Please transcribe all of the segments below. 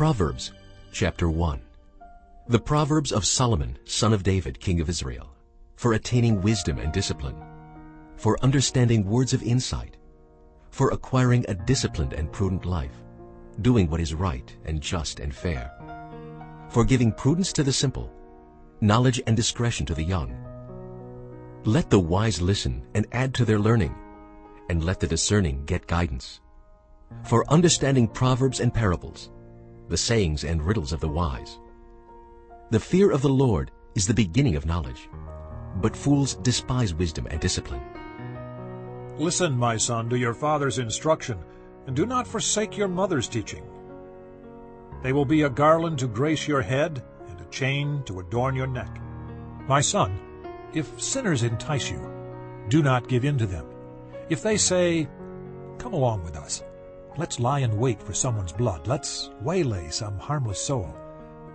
Proverbs chapter 1 The Proverbs of Solomon, son of David, king of Israel, for attaining wisdom and discipline, for understanding words of insight, for acquiring a disciplined and prudent life, doing what is right and just and fair, for giving prudence to the simple, knowledge and discretion to the young. Let the wise listen and add to their learning, and let the discerning get guidance. For understanding proverbs and parables, the sayings and riddles of the wise. The fear of the Lord is the beginning of knowledge, but fools despise wisdom and discipline. Listen, my son, to your father's instruction, and do not forsake your mother's teaching. They will be a garland to grace your head, and a chain to adorn your neck. My son, if sinners entice you, do not give in to them. If they say, Come along with us, let's lie in wait for someone's blood, let's waylay some harmless soul,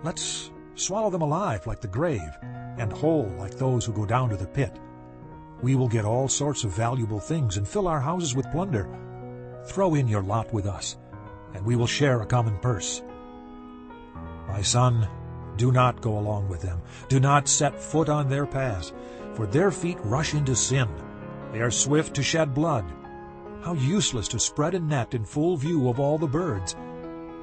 let's swallow them alive like the grave, and whole like those who go down to the pit. We will get all sorts of valuable things and fill our houses with plunder. Throw in your lot with us, and we will share a common purse. My son, do not go along with them. Do not set foot on their paths, for their feet rush into sin. They are swift to shed blood. How useless to spread a net in full view of all the birds.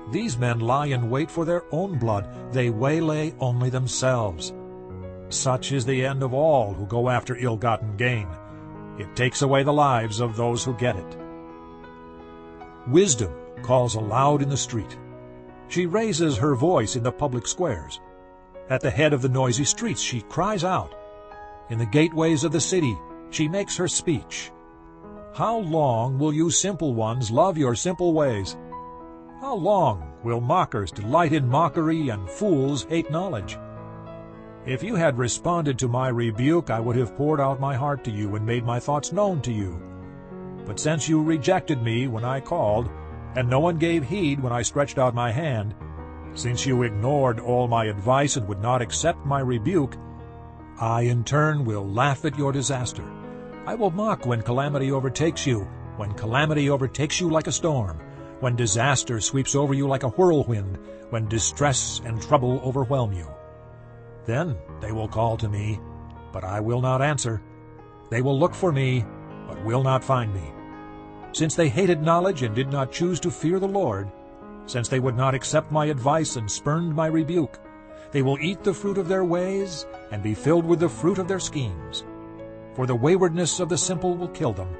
These men lie in wait for their own blood. They waylay only themselves. Such is the end of all who go after ill-gotten gain. It takes away the lives of those who get it. Wisdom calls aloud in the street. She raises her voice in the public squares. At the head of the noisy streets she cries out. In the gateways of the city she makes her speech. How long will you simple ones love your simple ways? How long will mockers delight in mockery and fools hate knowledge? If you had responded to my rebuke, I would have poured out my heart to you and made my thoughts known to you. But since you rejected me when I called, and no one gave heed when I stretched out my hand, since you ignored all my advice and would not accept my rebuke, I in turn will laugh at your disaster. I will mock when calamity overtakes you, when calamity overtakes you like a storm, when disaster sweeps over you like a whirlwind, when distress and trouble overwhelm you. Then they will call to me, but I will not answer. They will look for me, but will not find me. Since they hated knowledge and did not choose to fear the Lord, since they would not accept my advice and spurned my rebuke, they will eat the fruit of their ways and be filled with the fruit of their schemes. For the waywardness of the simple will kill them,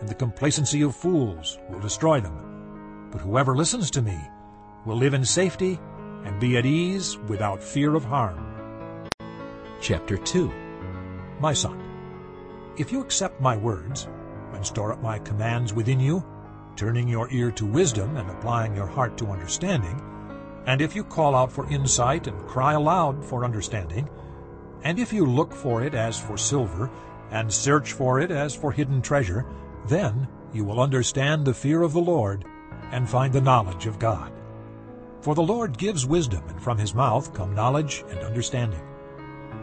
and the complacency of fools will destroy them. But whoever listens to me will live in safety and be at ease without fear of harm. Chapter 2 My son, if you accept my words and store up my commands within you, turning your ear to wisdom and applying your heart to understanding, and if you call out for insight and cry aloud for understanding, and if you look for it as for silver, and search for it as for hidden treasure, then you will understand the fear of the Lord and find the knowledge of God. For the Lord gives wisdom, and from his mouth come knowledge and understanding.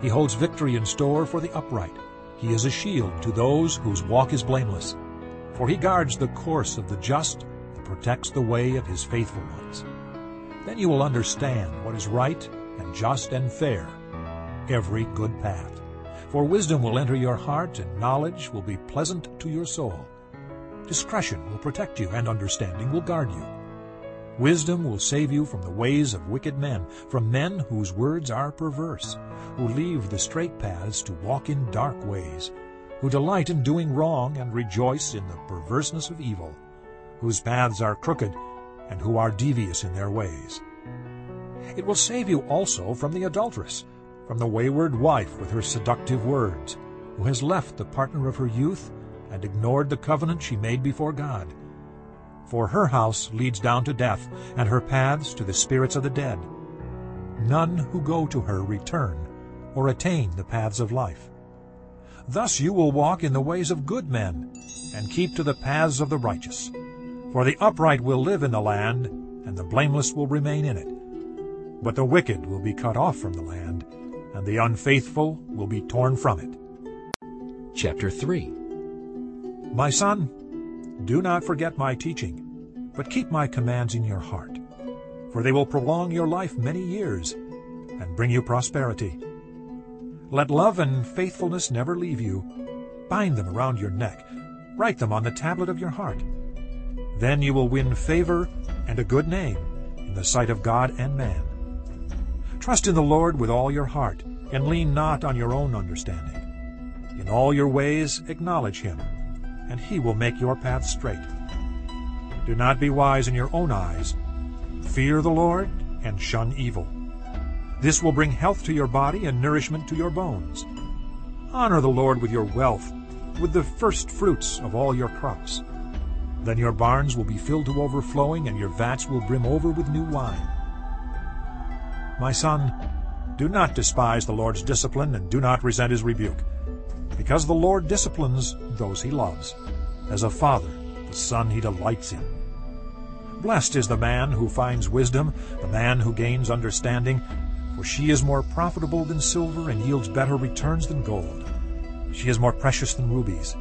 He holds victory in store for the upright. He is a shield to those whose walk is blameless. For he guards the course of the just and protects the way of his faithful ones. Then you will understand what is right and just and fair, every good path. For wisdom will enter your heart, and knowledge will be pleasant to your soul. Discretion will protect you, and understanding will guard you. Wisdom will save you from the ways of wicked men, from men whose words are perverse, who leave the straight paths to walk in dark ways, who delight in doing wrong and rejoice in the perverseness of evil, whose paths are crooked and who are devious in their ways. It will save you also from the adulteress, from the wayward wife with her seductive words, who has left the partner of her youth and ignored the covenant she made before God. For her house leads down to death, and her paths to the spirits of the dead. None who go to her return or attain the paths of life. Thus you will walk in the ways of good men, and keep to the paths of the righteous. For the upright will live in the land, and the blameless will remain in it. But the wicked will be cut off from the land, and the unfaithful will be torn from it. Chapter 3 My son, do not forget my teaching, but keep my commands in your heart. for they will prolong your life many years and bring you prosperity. Let love and faithfulness never leave you. Bind them around your neck. Write them on the tablet of your heart. Then you will win favor and a good name in the sight of God and man. Trust in the Lord with all your heart, and lean not on your own understanding. In all your ways acknowledge him, and he will make your path straight. Do not be wise in your own eyes. Fear the Lord and shun evil. This will bring health to your body and nourishment to your bones. Honor the Lord with your wealth, with the first fruits of all your crops. Then your barns will be filled to overflowing, and your vats will brim over with new wine. My son, do not despise the Lord's discipline, and do not resent his rebuke, because the Lord disciplines those he loves, as a father the son he delights in. Blessed is the man who finds wisdom, the man who gains understanding, for she is more profitable than silver and yields better returns than gold. She is more precious than rubies.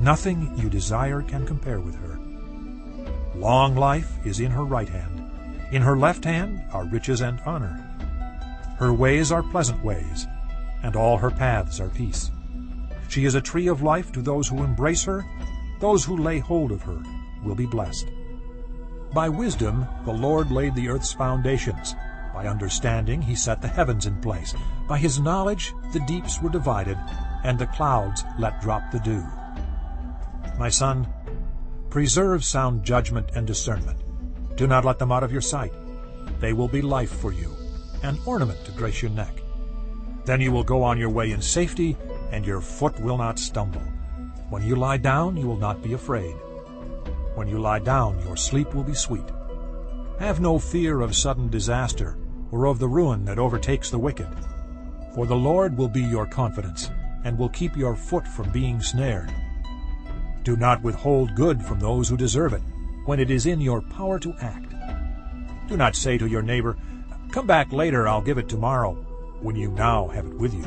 Nothing you desire can compare with her. Long life is in her right hand. In her left hand are riches and honor. Her ways are pleasant ways, and all her paths are peace. She is a tree of life to those who embrace her. Those who lay hold of her will be blessed. By wisdom the Lord laid the earth's foundations. By understanding he set the heavens in place. By his knowledge the deeps were divided, and the clouds let drop the dew. My son, preserve sound judgment and discernment. Do not let them out of your sight. They will be life for you, an ornament to grace your neck. Then you will go on your way in safety, and your foot will not stumble. When you lie down, you will not be afraid. When you lie down, your sleep will be sweet. Have no fear of sudden disaster, or of the ruin that overtakes the wicked. For the Lord will be your confidence, and will keep your foot from being snared. Do not withhold good from those who deserve it, when it is in your power to act. Do not say to your neighbor, Come back later, I'll give it tomorrow, when you now have it with you.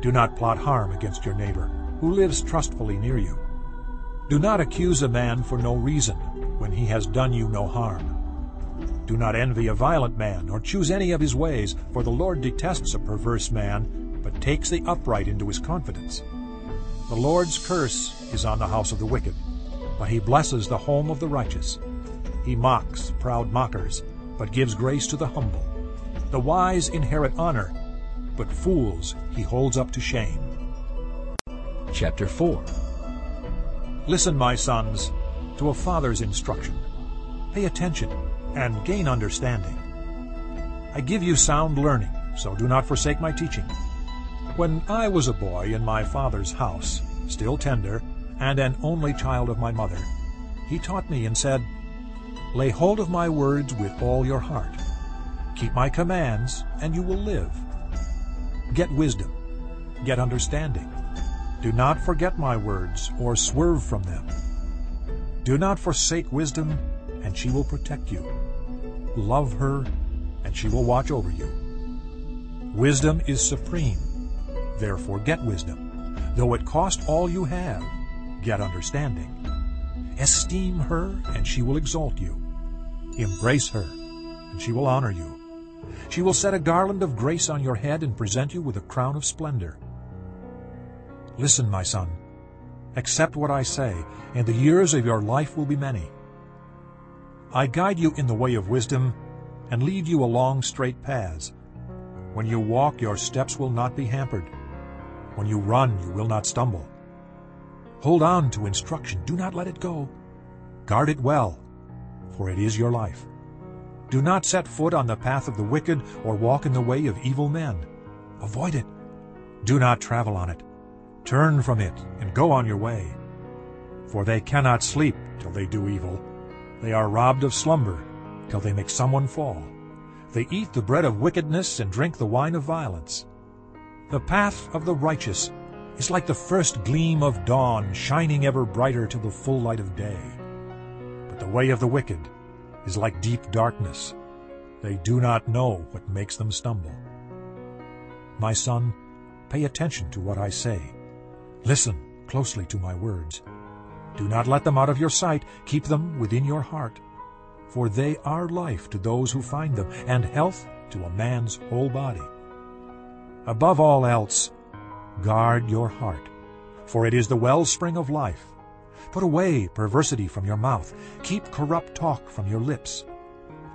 Do not plot harm against your neighbor, who lives trustfully near you. Do not accuse a man for no reason, when he has done you no harm. Do not envy a violent man, or choose any of his ways, for the Lord detests a perverse man, but takes the upright into his confidence. The Lord's curse is on the house of the wicked, but he blesses the home of the righteous. He mocks proud mockers, but gives grace to the humble. The wise inherit honor, but fools he holds up to shame. Chapter 4 Listen, my sons, to a father's instruction. Pay attention and gain understanding. I give you sound learning, so do not forsake my teaching. When I was a boy in my father's house, still tender, and an only child of my mother, he taught me and said, Lay hold of my words with all your heart. Keep my commands, and you will live. Get wisdom. Get understanding. Do not forget my words or swerve from them. Do not forsake wisdom, and she will protect you. Love her, and she will watch over you. Wisdom is supreme. Therefore get wisdom. Though it cost all you have, get understanding. Esteem her, and she will exalt you. Embrace her, and she will honor you. She will set a garland of grace on your head and present you with a crown of splendor. Listen, my son. Accept what I say, and the years of your life will be many. I guide you in the way of wisdom and lead you along straight paths. When you walk, your steps will not be hampered. When you run, you will not stumble. Hold on to instruction. Do not let it go. Guard it well, for it is your life. Do not set foot on the path of the wicked or walk in the way of evil men. Avoid it. Do not travel on it. Turn from it and go on your way. For they cannot sleep till they do evil. They are robbed of slumber till they make someone fall. They eat the bread of wickedness and drink the wine of violence. The path of the righteous is like the first gleam of dawn, shining ever brighter to the full light of day. The way of the wicked is like deep darkness. They do not know what makes them stumble. My son, pay attention to what I say. Listen closely to my words. Do not let them out of your sight. Keep them within your heart. for they are life to those who find them, and health to a man's whole body. Above all else, guard your heart, for it is the wellspring of life. Put away perversity from your mouth. Keep corrupt talk from your lips.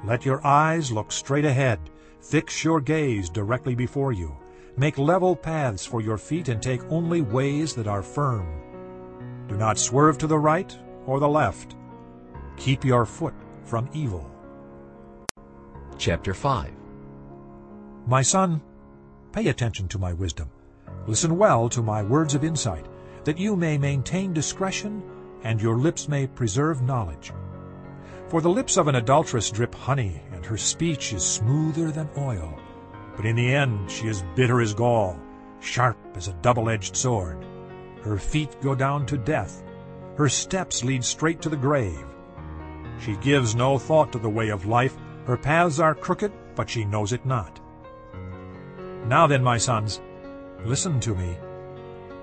Let your eyes look straight ahead. Fix your gaze directly before you. Make level paths for your feet and take only ways that are firm. Do not swerve to the right or the left. Keep your foot from evil. Chapter 5 My son, pay attention to my wisdom. Listen well to my words of insight, that you may maintain discretion and your lips may preserve knowledge. For the lips of an adulteress drip honey, and her speech is smoother than oil. But in the end she is bitter as gall, sharp as a double-edged sword. Her feet go down to death. Her steps lead straight to the grave. She gives no thought to the way of life. Her paths are crooked, but she knows it not. Now then, my sons, listen to me.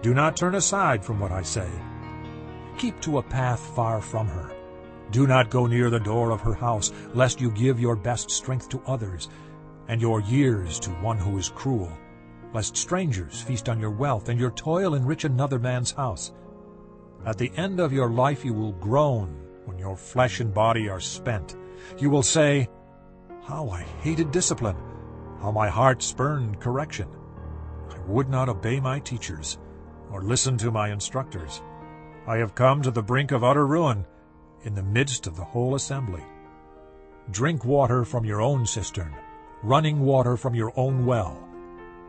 Do not turn aside from what I say. Keep to a path far from her. Do not go near the door of her house, lest you give your best strength to others, and your years to one who is cruel, lest strangers feast on your wealth, and your toil enrich another man's house. At the end of your life you will groan when your flesh and body are spent. You will say, How I hated discipline! How my heart spurned correction! I would not obey my teachers, or listen to my instructors. I have come to the brink of utter ruin, in the midst of the whole assembly. Drink water from your own cistern, running water from your own well.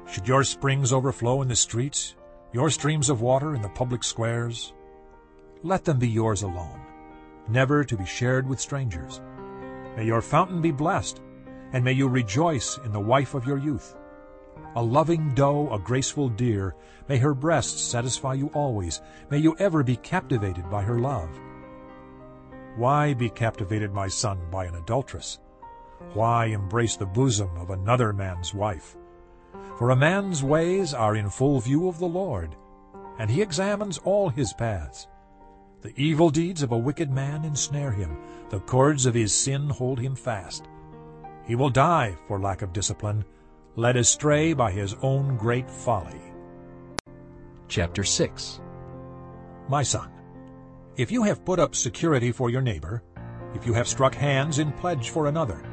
Should your springs overflow in the streets, your streams of water in the public squares? Let them be yours alone, never to be shared with strangers. May your fountain be blessed, and may you rejoice in the wife of your youth. A loving doe, a graceful deer, may her breasts satisfy you always. May you ever be captivated by her love. Why be captivated, my son, by an adulteress? Why embrace the bosom of another man's wife? For a man's ways are in full view of the Lord, and he examines all his paths. The evil deeds of a wicked man ensnare him. The cords of his sin hold him fast. He will die for lack of discipline, led astray by his own great folly. Chapter 6 My son, if you have put up security for your neighbor, if you have struck hands in pledge for another,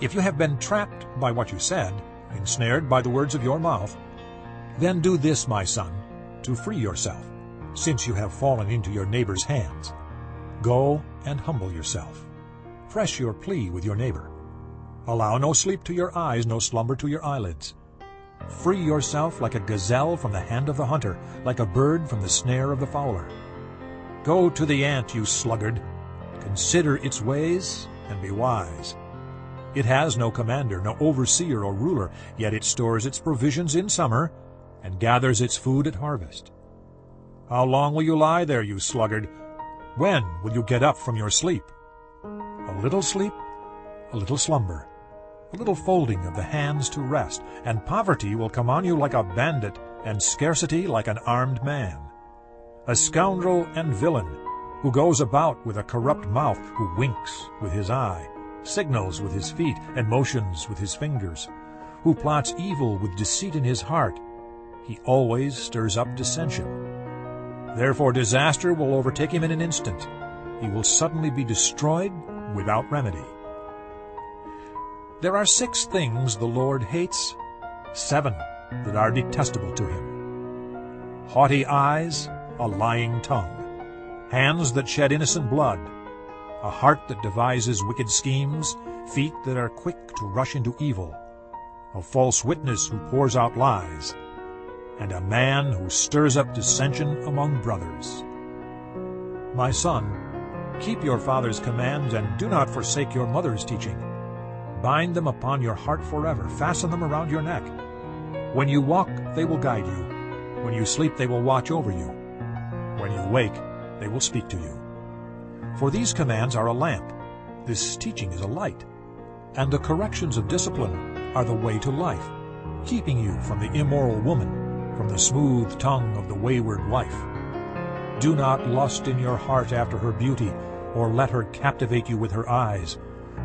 if you have been trapped by what you said, ensnared by the words of your mouth, then do this, my son, to free yourself, since you have fallen into your neighbor's hands. Go and humble yourself. Press your plea with your neighbor. Allow no sleep to your eyes, no slumber to your eyelids. Free yourself like a gazelle from the hand of the hunter, like a bird from the snare of the fowler. Go to the ant, you sluggard. Consider its ways and be wise. It has no commander, no overseer or ruler, yet it stores its provisions in summer and gathers its food at harvest. How long will you lie there, you sluggard? When will you get up from your sleep? A little sleep, a little slumber, a little folding of the hands to rest, and poverty will come on you like a bandit, and scarcity like an armed man. A scoundrel and villain, who goes about with a corrupt mouth, who winks with his eye, signals with his feet, and motions with his fingers, who plots evil with deceit in his heart, he always stirs up dissension. Therefore disaster will overtake him in an instant. He will suddenly be destroyed without remedy. There are six things the Lord hates, seven that are detestable to him. Haughty eyes, a lying tongue, hands that shed innocent blood, a heart that devises wicked schemes, feet that are quick to rush into evil, a false witness who pours out lies, and a man who stirs up dissension among brothers. My son, keep your father's commands and do not forsake your mother's teaching. Bind them upon your heart forever. Fasten them around your neck. When you walk, they will guide you. When you sleep, they will watch over you. When you wake, they will speak to you. For these commands are a lamp. This teaching is a light. And the corrections of discipline are the way to life, keeping you from the immoral woman, from the smooth tongue of the wayward wife. Do not lust in your heart after her beauty, or let her captivate you with her eyes,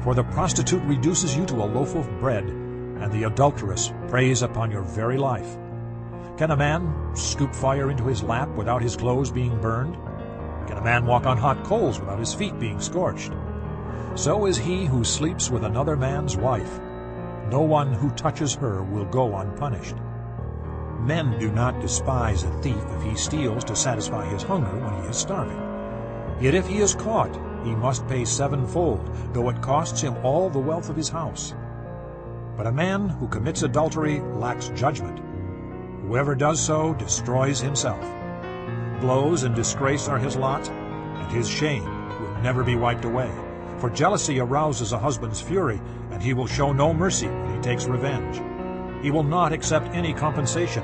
For the prostitute reduces you to a loaf of bread, and the adulteress preys upon your very life. Can a man scoop fire into his lap without his clothes being burned? Can a man walk on hot coals without his feet being scorched? So is he who sleeps with another man's wife. No one who touches her will go unpunished. Men do not despise a thief if he steals to satisfy his hunger when he is starving. Yet if he is caught, he must pay sevenfold, though it costs him all the wealth of his house. But a man who commits adultery lacks judgment. Whoever does so destroys himself. Blows and disgrace are his lot, and his shame will never be wiped away. For jealousy arouses a husband's fury, and he will show no mercy when he takes revenge. He will not accept any compensation.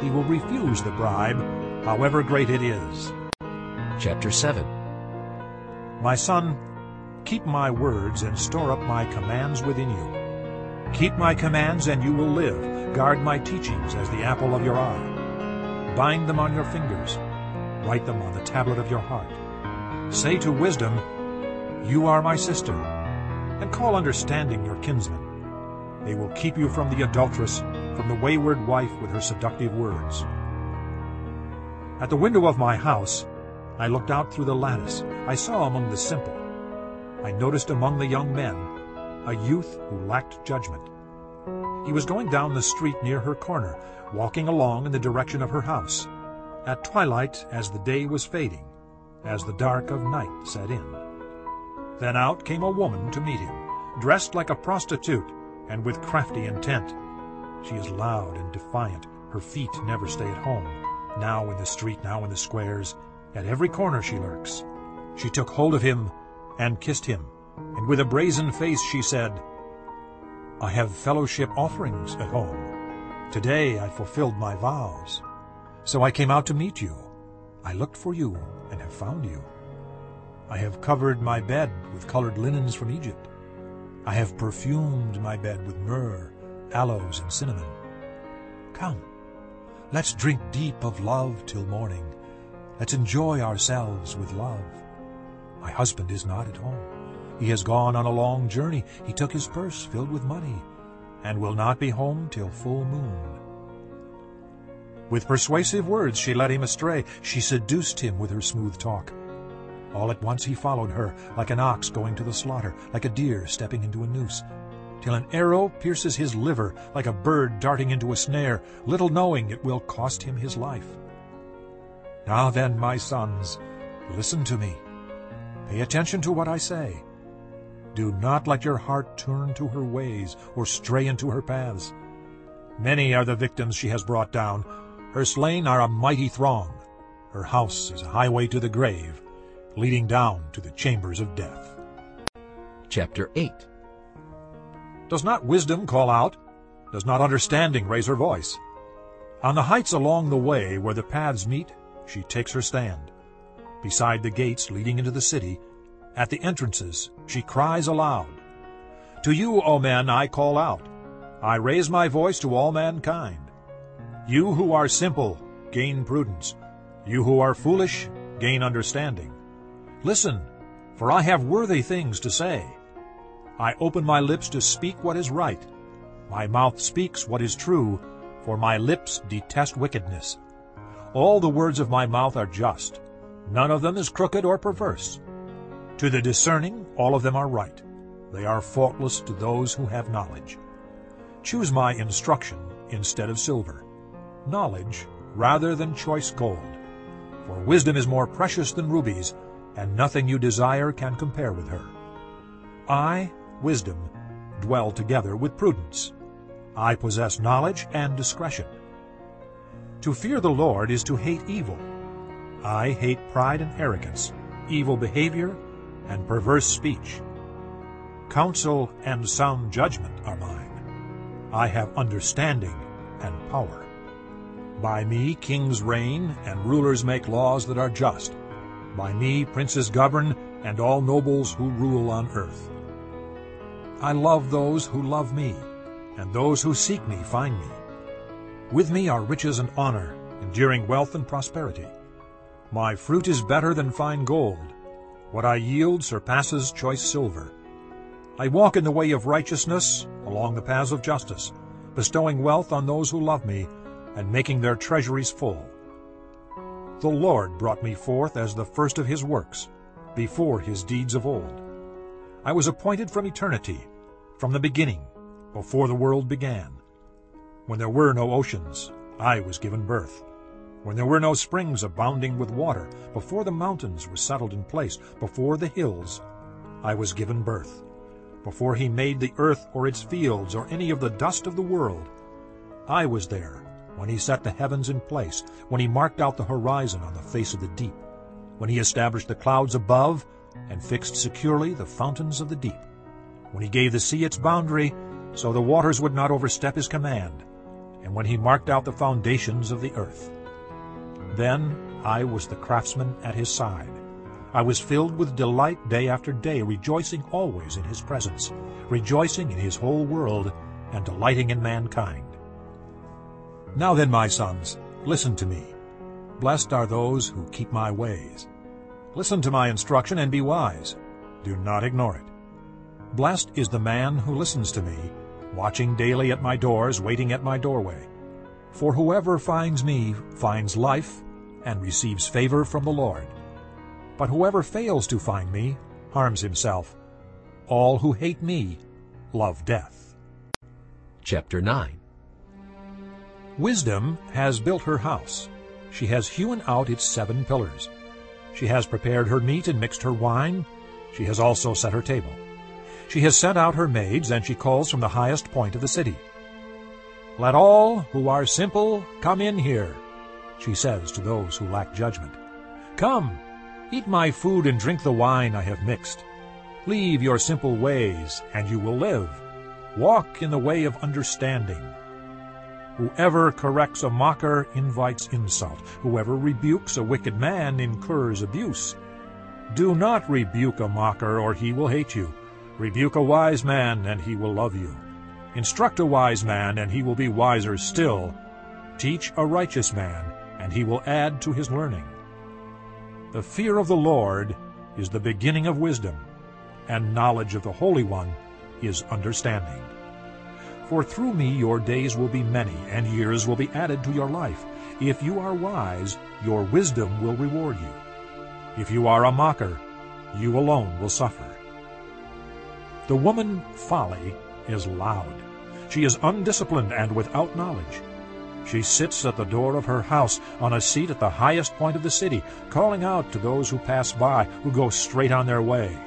He will refuse the bribe, however great it is. Chapter 7 My son, keep my words and store up my commands within you. Keep my commands and you will live. Guard my teachings as the apple of your eye. Bind them on your fingers. Write them on the tablet of your heart. Say to wisdom, You are my sister, and call understanding your kinsman. They will keep you from the adulteress, from the wayward wife with her seductive words. At the window of my house, I looked out through the lattice. I saw among the simple. I noticed among the young men a youth who lacked judgment. He was going down the street near her corner, walking along in the direction of her house. At twilight, as the day was fading, as the dark of night set in. Then out came a woman to meet him, dressed like a prostitute, and with crafty intent. She is loud and defiant. Her feet never stay at home. Now in the street, now in the squares. At every corner she lurks. She took hold of him and kissed him, and with a brazen face she said, I have fellowship offerings at home. Today I fulfilled my vows. So I came out to meet you. I looked for you and have found you. I have covered my bed with colored linens from Egypt. I have perfumed my bed with myrrh, aloes, and cinnamon. Come, let's drink deep of love till morning. Let's enjoy ourselves with love. My husband is not at home. He has gone on a long journey. He took his purse filled with money and will not be home till full moon. With persuasive words she led him astray. She seduced him with her smooth talk. All at once he followed her, like an ox going to the slaughter, like a deer stepping into a noose, till an arrow pierces his liver, like a bird darting into a snare, little knowing it will cost him his life. Now then, my sons, listen to me. Pay attention to what I say. Do not let your heart turn to her ways or stray into her paths. Many are the victims she has brought down. Her slain are a mighty throng. Her house is a highway to the grave leading down to the chambers of death. Chapter 8 Does not wisdom call out? Does not understanding raise her voice? On the heights along the way where the paths meet, she takes her stand. Beside the gates leading into the city, at the entrances, she cries aloud. To you, O men, I call out. I raise my voice to all mankind. You who are simple, gain prudence. You who are foolish, gain understanding. Listen, for I have worthy things to say. I open my lips to speak what is right. My mouth speaks what is true, for my lips detest wickedness. All the words of my mouth are just. None of them is crooked or perverse. To the discerning, all of them are right. They are faultless to those who have knowledge. Choose my instruction instead of silver, knowledge rather than choice gold. For wisdom is more precious than rubies, and nothing you desire can compare with her. I, wisdom, dwell together with prudence. I possess knowledge and discretion. To fear the Lord is to hate evil. I hate pride and arrogance, evil behavior, and perverse speech. Counsel and sound judgment are mine. I have understanding and power. By me kings reign, and rulers make laws that are just. By me princes govern, and all nobles who rule on earth. I love those who love me, and those who seek me find me. With me are riches and honor, enduring wealth and prosperity. My fruit is better than fine gold. What I yield surpasses choice silver. I walk in the way of righteousness, along the paths of justice, bestowing wealth on those who love me, and making their treasuries full. The Lord brought me forth as the first of his works, before his deeds of old. I was appointed from eternity, from the beginning, before the world began. When there were no oceans, I was given birth. When there were no springs abounding with water, before the mountains were settled in place, before the hills, I was given birth. Before he made the earth or its fields or any of the dust of the world, I was there when he set the heavens in place, when he marked out the horizon on the face of the deep, when he established the clouds above and fixed securely the fountains of the deep, when he gave the sea its boundary, so the waters would not overstep his command, and when he marked out the foundations of the earth. Then I was the craftsman at his side. I was filled with delight day after day, rejoicing always in his presence, rejoicing in his whole world, and delighting in mankind. Now then, my sons, listen to me. Blessed are those who keep my ways. Listen to my instruction and be wise. Do not ignore it. Blessed is the man who listens to me, watching daily at my doors, waiting at my doorway. For whoever finds me finds life and receives favor from the Lord. But whoever fails to find me harms himself. All who hate me love death. Chapter 9 Wisdom has built her house. She has hewn out its seven pillars. She has prepared her meat and mixed her wine. She has also set her table. She has sent out her maids, and she calls from the highest point of the city. Let all who are simple come in here, she says to those who lack judgment. Come, eat my food and drink the wine I have mixed. Leave your simple ways, and you will live. Walk in the way of understanding. Whoever corrects a mocker invites insult. Whoever rebukes a wicked man incurs abuse. Do not rebuke a mocker, or he will hate you. Rebuke a wise man, and he will love you. Instruct a wise man, and he will be wiser still. Teach a righteous man, and he will add to his learning. The fear of the Lord is the beginning of wisdom, and knowledge of the Holy One is understanding. For through me your days will be many, and years will be added to your life. If you are wise, your wisdom will reward you. If you are a mocker, you alone will suffer. The woman folly is loud. She is undisciplined and without knowledge. She sits at the door of her house on a seat at the highest point of the city, calling out to those who pass by, who go straight on their way.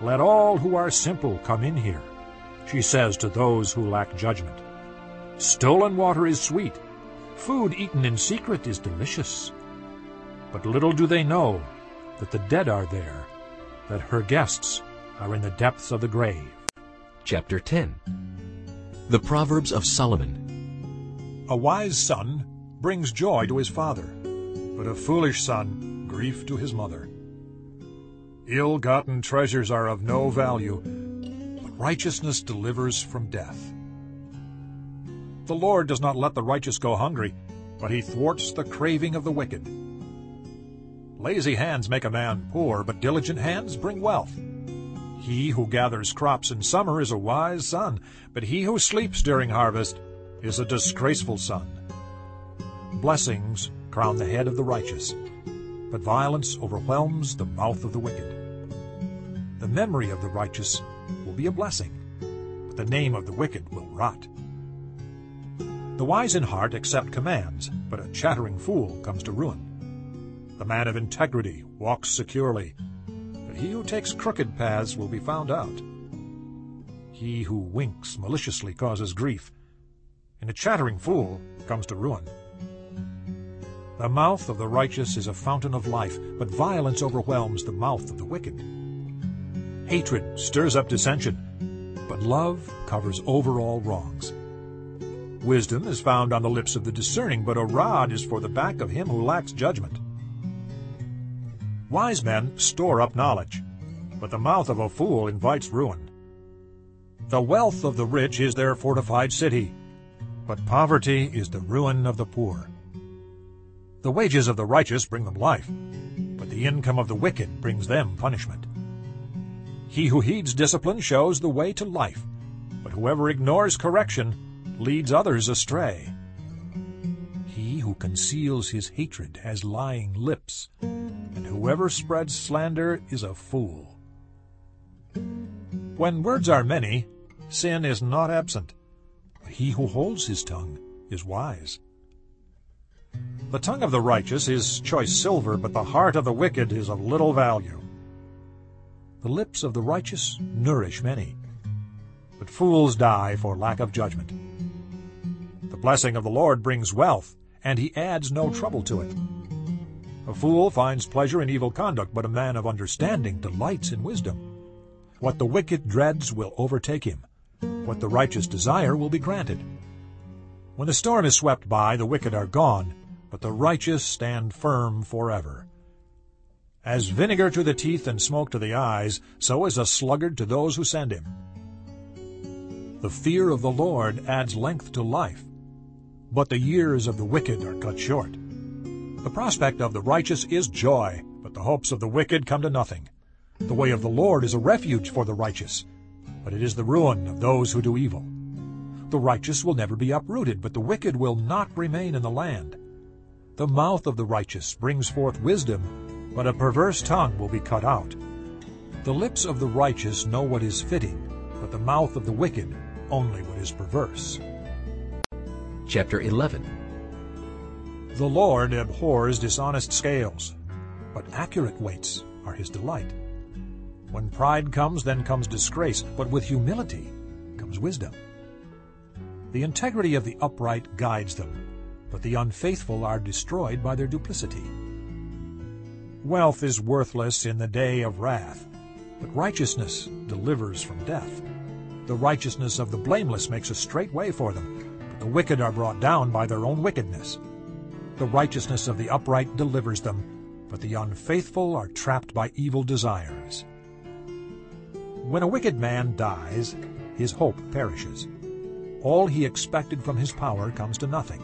Let all who are simple come in here she says to those who lack judgment. Stolen water is sweet. Food eaten in secret is delicious. But little do they know that the dead are there, that her guests are in the depths of the grave. Chapter 10 The Proverbs of Solomon A wise son brings joy to his father, but a foolish son grief to his mother. Ill-gotten treasures are of no value, but Righteousness delivers from death. The Lord does not let the righteous go hungry, but he thwarts the craving of the wicked. Lazy hands make a man poor, but diligent hands bring wealth. He who gathers crops in summer is a wise son, but he who sleeps during harvest is a disgraceful son. Blessings crown the head of the righteous, but violence overwhelms the mouth of the wicked. The memory of the righteous will be a blessing, but the name of the wicked will rot. The wise in heart accept commands, but a chattering fool comes to ruin. The man of integrity walks securely, but he who takes crooked paths will be found out. He who winks maliciously causes grief, and a chattering fool comes to ruin. The mouth of the righteous is a fountain of life, but violence overwhelms the mouth of the wicked. Hatred stirs up dissension, but love covers over all wrongs. Wisdom is found on the lips of the discerning, but a rod is for the back of him who lacks judgment. Wise men store up knowledge, but the mouth of a fool invites ruin. The wealth of the rich is their fortified city, but poverty is the ruin of the poor. The wages of the righteous bring them life, but the income of the wicked brings them punishment. He who heeds discipline shows the way to life, but whoever ignores correction leads others astray. He who conceals his hatred has lying lips, and whoever spreads slander is a fool. When words are many, sin is not absent, but he who holds his tongue is wise. The tongue of the righteous is choice silver, but the heart of the wicked is of little value. The lips of the righteous nourish many, but fools die for lack of judgment. The blessing of the Lord brings wealth, and he adds no trouble to it. A fool finds pleasure in evil conduct, but a man of understanding delights in wisdom. What the wicked dreads will overtake him. What the righteous desire will be granted. When the storm is swept by, the wicked are gone, but the righteous stand firm forever. As vinegar to the teeth and smoke to the eyes, so is a sluggard to those who send him. The fear of the Lord adds length to life, but the years of the wicked are cut short. The prospect of the righteous is joy, but the hopes of the wicked come to nothing. The way of the Lord is a refuge for the righteous, but it is the ruin of those who do evil. The righteous will never be uprooted, but the wicked will not remain in the land. The mouth of the righteous brings forth wisdom, but a perverse tongue will be cut out. The lips of the righteous know what is fitting, but the mouth of the wicked only what is perverse. Chapter 11 The Lord abhors dishonest scales, but accurate weights are his delight. When pride comes, then comes disgrace, but with humility comes wisdom. The integrity of the upright guides them, but the unfaithful are destroyed by their duplicity. Wealth is worthless in the day of wrath, but righteousness delivers from death. The righteousness of the blameless makes a straight way for them, but the wicked are brought down by their own wickedness. The righteousness of the upright delivers them, but the unfaithful are trapped by evil desires. When a wicked man dies, his hope perishes. All he expected from his power comes to nothing.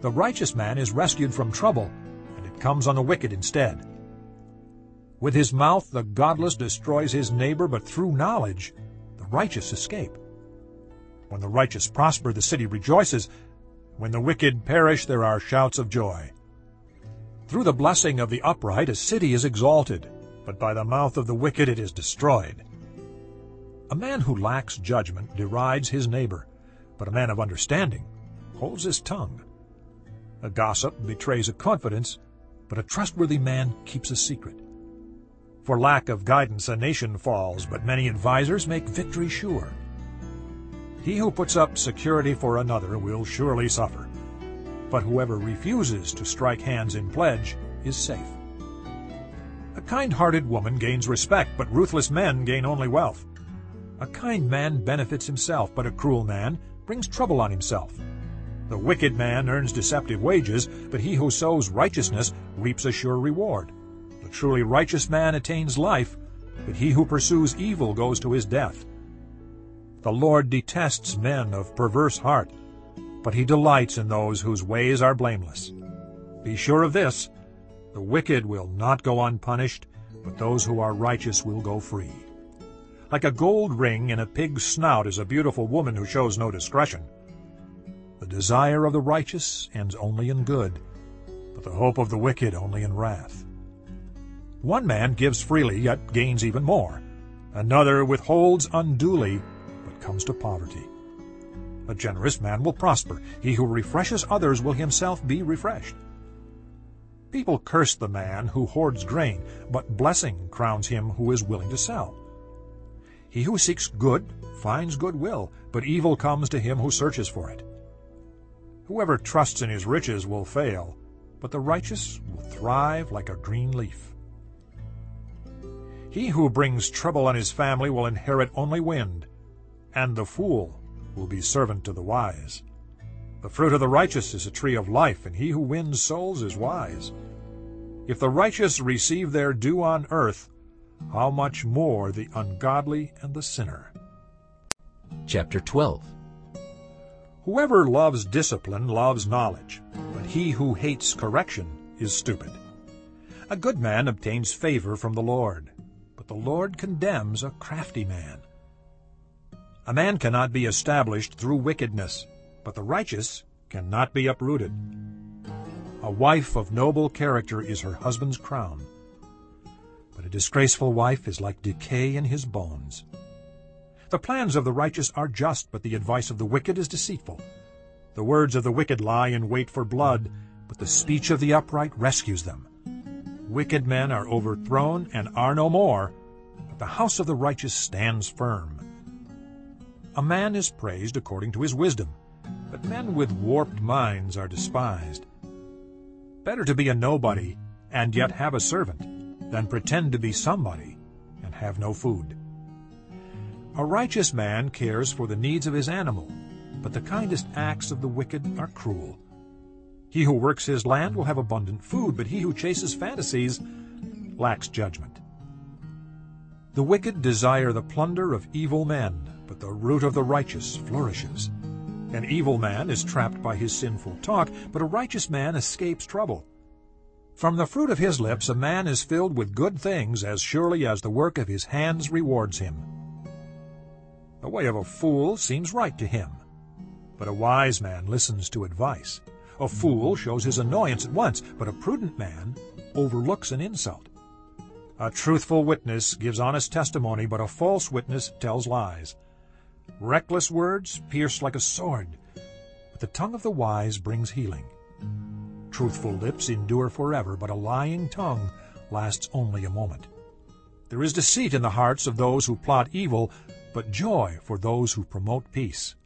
The righteous man is rescued from trouble, and it comes on the wicked instead. With his mouth the godless destroys his neighbor, but through knowledge the righteous escape. When the righteous prosper, the city rejoices. When the wicked perish, there are shouts of joy. Through the blessing of the upright a city is exalted, but by the mouth of the wicked it is destroyed. A man who lacks judgment derides his neighbor, but a man of understanding holds his tongue. A gossip betrays a confidence, but a trustworthy man keeps a secret. For lack of guidance a nation falls, but many advisers make victory sure. He who puts up security for another will surely suffer, but whoever refuses to strike hands in pledge is safe. A kind-hearted woman gains respect, but ruthless men gain only wealth. A kind man benefits himself, but a cruel man brings trouble on himself. The wicked man earns deceptive wages, but he who sows righteousness reaps a sure reward. The truly righteous man attains life, but he who pursues evil goes to his death. The Lord detests men of perverse heart, but he delights in those whose ways are blameless. Be sure of this, the wicked will not go unpunished, but those who are righteous will go free. Like a gold ring in a pig's snout is a beautiful woman who shows no discretion. The desire of the righteous ends only in good, but the hope of the wicked only in wrath. One man gives freely, yet gains even more. Another withholds unduly, comes to poverty. A generous man will prosper. He who refreshes others will himself be refreshed. People curse the man who hoards grain, but blessing crowns him who is willing to sell. He who seeks good finds goodwill, but evil comes to him who searches for it. Whoever trusts in his riches will fail, but the righteous will thrive like a green leaf. He who brings trouble on his family will inherit only wind, and the fool will be servant to the wise. The fruit of the righteous is a tree of life, and he who wins souls is wise. If the righteous receive their due on earth, how much more the ungodly and the sinner? Chapter 12 Whoever loves discipline loves knowledge, but he who hates correction is stupid. A good man obtains favor from the Lord, but but the Lord condemns a crafty man. A man cannot be established through wickedness, but the righteous cannot be uprooted. A wife of noble character is her husband's crown, but a disgraceful wife is like decay in his bones. The plans of the righteous are just, but the advice of the wicked is deceitful. The words of the wicked lie in wait for blood, but the speech of the upright rescues them. Wicked men are overthrown and are no more, but the house of the righteous stands firm. A man is praised according to his wisdom, but men with warped minds are despised. Better to be a nobody and yet have a servant than pretend to be somebody and have no food. A righteous man cares for the needs of his animal, but the kindest acts of the wicked are cruel. He who works his land will have abundant food, but he who chases fantasies lacks judgment. The wicked desire the plunder of evil men, but the root of the righteous flourishes. An evil man is trapped by his sinful talk, but a righteous man escapes trouble. From the fruit of his lips a man is filled with good things as surely as the work of his hands rewards him. The way of a fool seems right to him, but a wise man listens to advice. A fool shows his annoyance at once, but a prudent man overlooks an insult. A truthful witness gives honest testimony, but a false witness tells lies. Reckless words pierce like a sword, but the tongue of the wise brings healing. Truthful lips endure forever, but a lying tongue lasts only a moment. There is deceit in the hearts of those who plot evil, but joy for those who promote peace.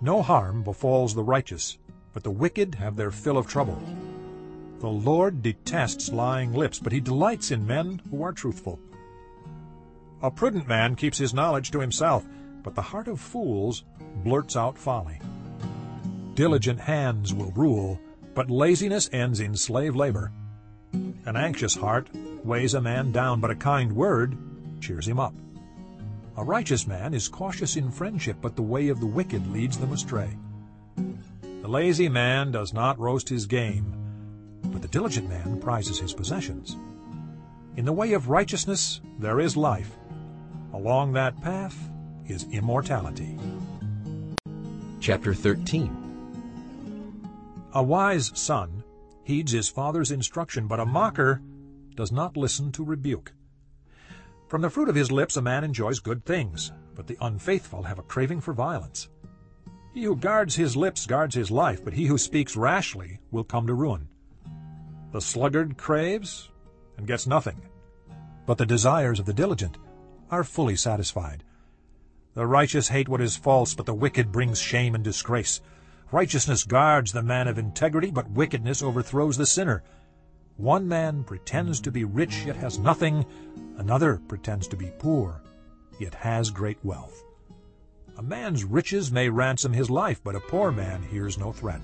No harm befalls the righteous, but the wicked have their fill of trouble. The Lord detests lying lips, but he delights in men who are truthful. A prudent man keeps his knowledge to himself, but the heart of fools blurts out folly. Diligent hands will rule, but laziness ends in slave labor. An anxious heart weighs a man down, but a kind word cheers him up. A righteous man is cautious in friendship, but the way of the wicked leads them astray. The lazy man does not roast his game, but the diligent man prizes his possessions. In the way of righteousness there is life. Along that path is immortality. Chapter 13 A wise son heeds his father's instruction, but a mocker does not listen to rebuke. From the fruit of his lips a man enjoys good things, but the unfaithful have a craving for violence. He who guards his lips guards his life, but he who speaks rashly will come to ruin. The sluggard craves and gets nothing, but the desires of the diligent are fully satisfied. The righteous hate what is false, but the wicked brings shame and disgrace. Righteousness guards the man of integrity, but wickedness overthrows the sinner. One man pretends to be rich, yet has nothing. Another pretends to be poor, yet has great wealth. A man's riches may ransom his life, but a poor man hears no threat.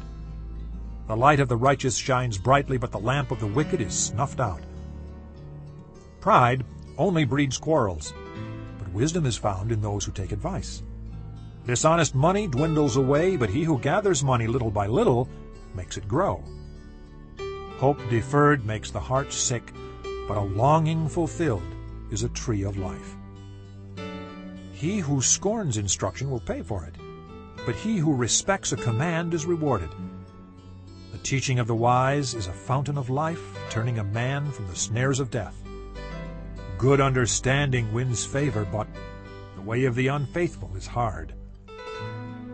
The light of the righteous shines brightly, but the lamp of the wicked is snuffed out. Pride only breeds quarrels, wisdom is found in those who take advice. Dishonest money dwindles away, but he who gathers money little by little makes it grow. Hope deferred makes the heart sick, but a longing fulfilled is a tree of life. He who scorns instruction will pay for it, but he who respects a command is rewarded. The teaching of the wise is a fountain of life, turning a man from the snares of death. Good understanding wins favor, but the way of the unfaithful is hard.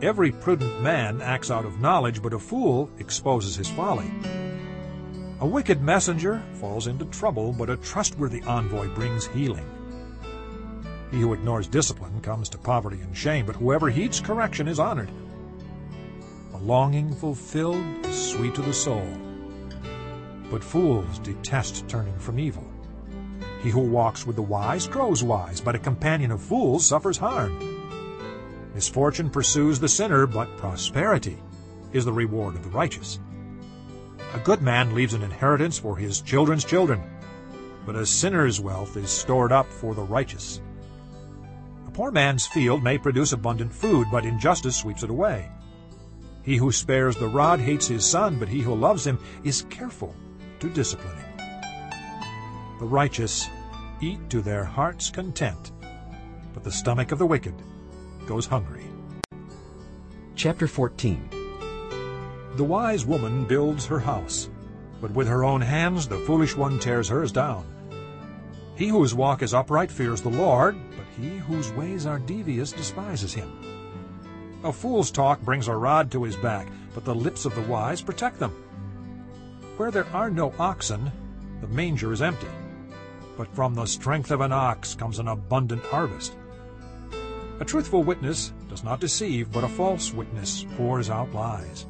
Every prudent man acts out of knowledge, but a fool exposes his folly. A wicked messenger falls into trouble, but a trustworthy envoy brings healing. He who ignores discipline comes to poverty and shame, but whoever heeds correction is honored. A longing fulfilled is sweet to the soul, but fools detest turning from evil. He who walks with the wise grows wise, but a companion of fools suffers harm. Misfortune pursues the sinner, but prosperity is the reward of the righteous. A good man leaves an inheritance for his children's children, but a sinner's wealth is stored up for the righteous. A poor man's field may produce abundant food, but injustice sweeps it away. He who spares the rod hates his son, but he who loves him is careful to discipline him. The righteous eat to their heart's content, but the stomach of the wicked goes hungry. Chapter 14 The wise woman builds her house, but with her own hands the foolish one tears hers down. He whose walk is upright fears the Lord, but he whose ways are devious despises him. A fool's talk brings a rod to his back, but the lips of the wise protect them. Where there are no oxen, the manger is empty, but from the strength of an ox comes an abundant harvest. A truthful witness does not deceive, but a false witness pours out lies.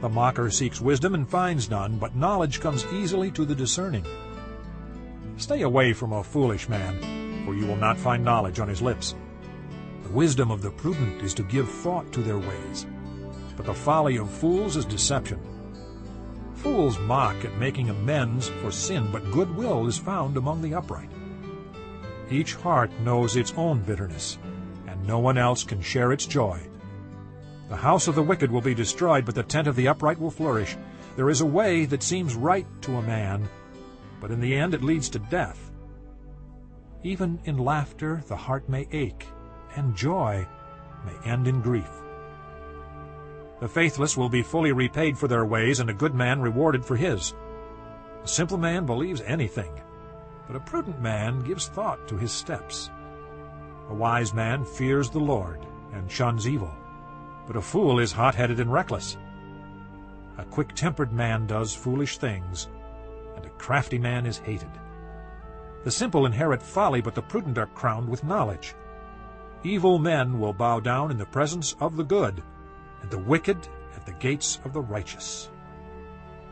The mocker seeks wisdom and finds none, but knowledge comes easily to the discerning. Stay away from a foolish man, for you will not find knowledge on his lips. The wisdom of the prudent is to give thought to their ways, but the folly of fools is deception. Fools mock at making amends for sin, but goodwill is found among the upright. Each heart knows its own bitterness, and no one else can share its joy. The house of the wicked will be destroyed, but the tent of the upright will flourish. There is a way that seems right to a man, but in the end it leads to death. Even in laughter the heart may ache, and joy may end in grief. The faithless will be fully repaid for their ways, and a good man rewarded for his. A simple man believes anything, but a prudent man gives thought to his steps. A wise man fears the Lord and shuns evil, but a fool is hot-headed and reckless. A quick-tempered man does foolish things, and a crafty man is hated. The simple inherit folly, but the prudent are crowned with knowledge. Evil men will bow down in the presence of the good, and the wicked at the gates of the righteous.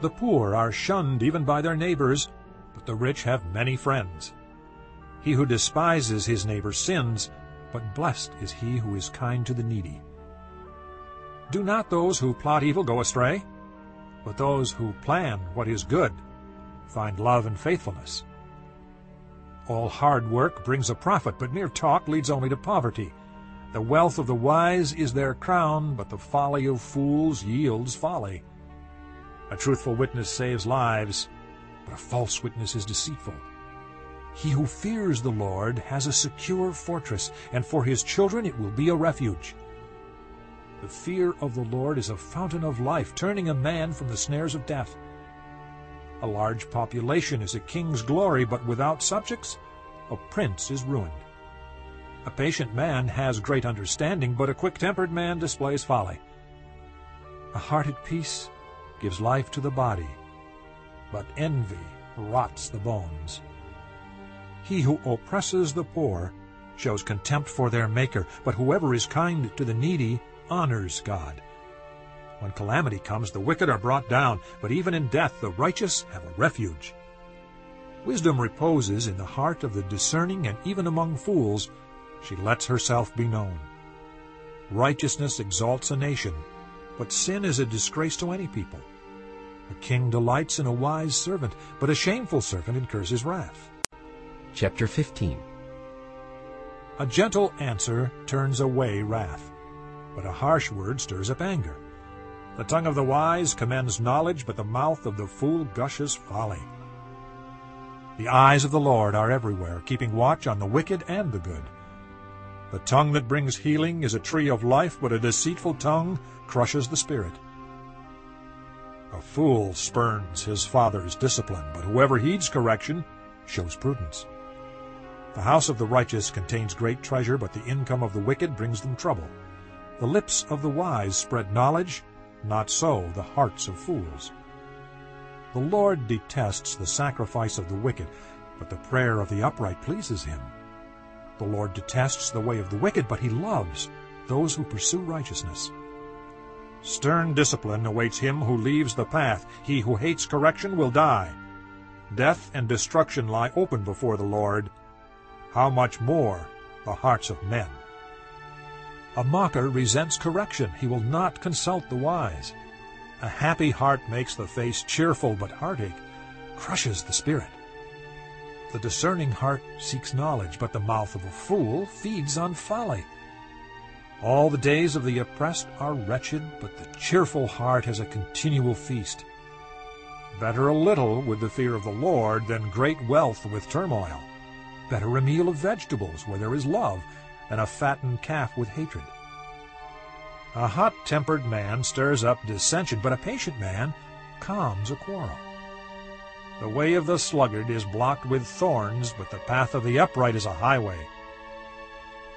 The poor are shunned even by their neighbors, but the rich have many friends. He who despises his neighbor sins, but blessed is he who is kind to the needy. Do not those who plot evil go astray? But those who plan what is good find love and faithfulness. All hard work brings a profit, but mere talk leads only to poverty. The wealth of the wise is their crown, but the folly of fools yields folly. A truthful witness saves lives, but a false witness is deceitful. He who fears the Lord has a secure fortress, and for his children it will be a refuge. The fear of the Lord is a fountain of life, turning a man from the snares of death. A large population is a king's glory, but without subjects a prince is ruined. A patient man has great understanding, but a quick-tempered man displays folly. A heart at peace gives life to the body, but envy rots the bones. He who oppresses the poor shows contempt for their Maker, but whoever is kind to the needy honors God. When calamity comes, the wicked are brought down, but even in death the righteous have a refuge. Wisdom reposes in the heart of the discerning, and even among fools she lets herself be known. Righteousness exalts a nation, but sin is a disgrace to any people. A king delights in a wise servant, but a shameful servant incurs his wrath. Chapter 15 A gentle answer turns away wrath, but a harsh word stirs up anger. The tongue of the wise commends knowledge, but the mouth of the fool gushes folly. The eyes of the Lord are everywhere, keeping watch on the wicked and the good. The tongue that brings healing is a tree of life, but a deceitful tongue crushes the spirit. A fool spurns his father's discipline, but whoever heeds correction shows prudence. The house of the righteous contains great treasure, but the income of the wicked brings them trouble. The lips of the wise spread knowledge, not so the hearts of fools. The Lord detests the sacrifice of the wicked, but the prayer of the upright pleases him. The Lord detests the way of the wicked, but he loves those who pursue righteousness. Stern discipline awaits him who leaves the path. He who hates correction will die. Death and destruction lie open before the Lord. How much more the hearts of men? A mocker resents correction. He will not consult the wise. A happy heart makes the face cheerful, but heartache crushes the spirit. The discerning heart seeks knowledge, but the mouth of a fool feeds on folly. All the days of the oppressed are wretched, but the cheerful heart has a continual feast. Better a little with the fear of the Lord than great wealth with turmoil. Better a meal of vegetables where there is love than a fattened calf with hatred. A hot-tempered man stirs up dissension, but a patient man calms a quarrel. The way of the sluggard is blocked with thorns, but the path of the upright is a highway.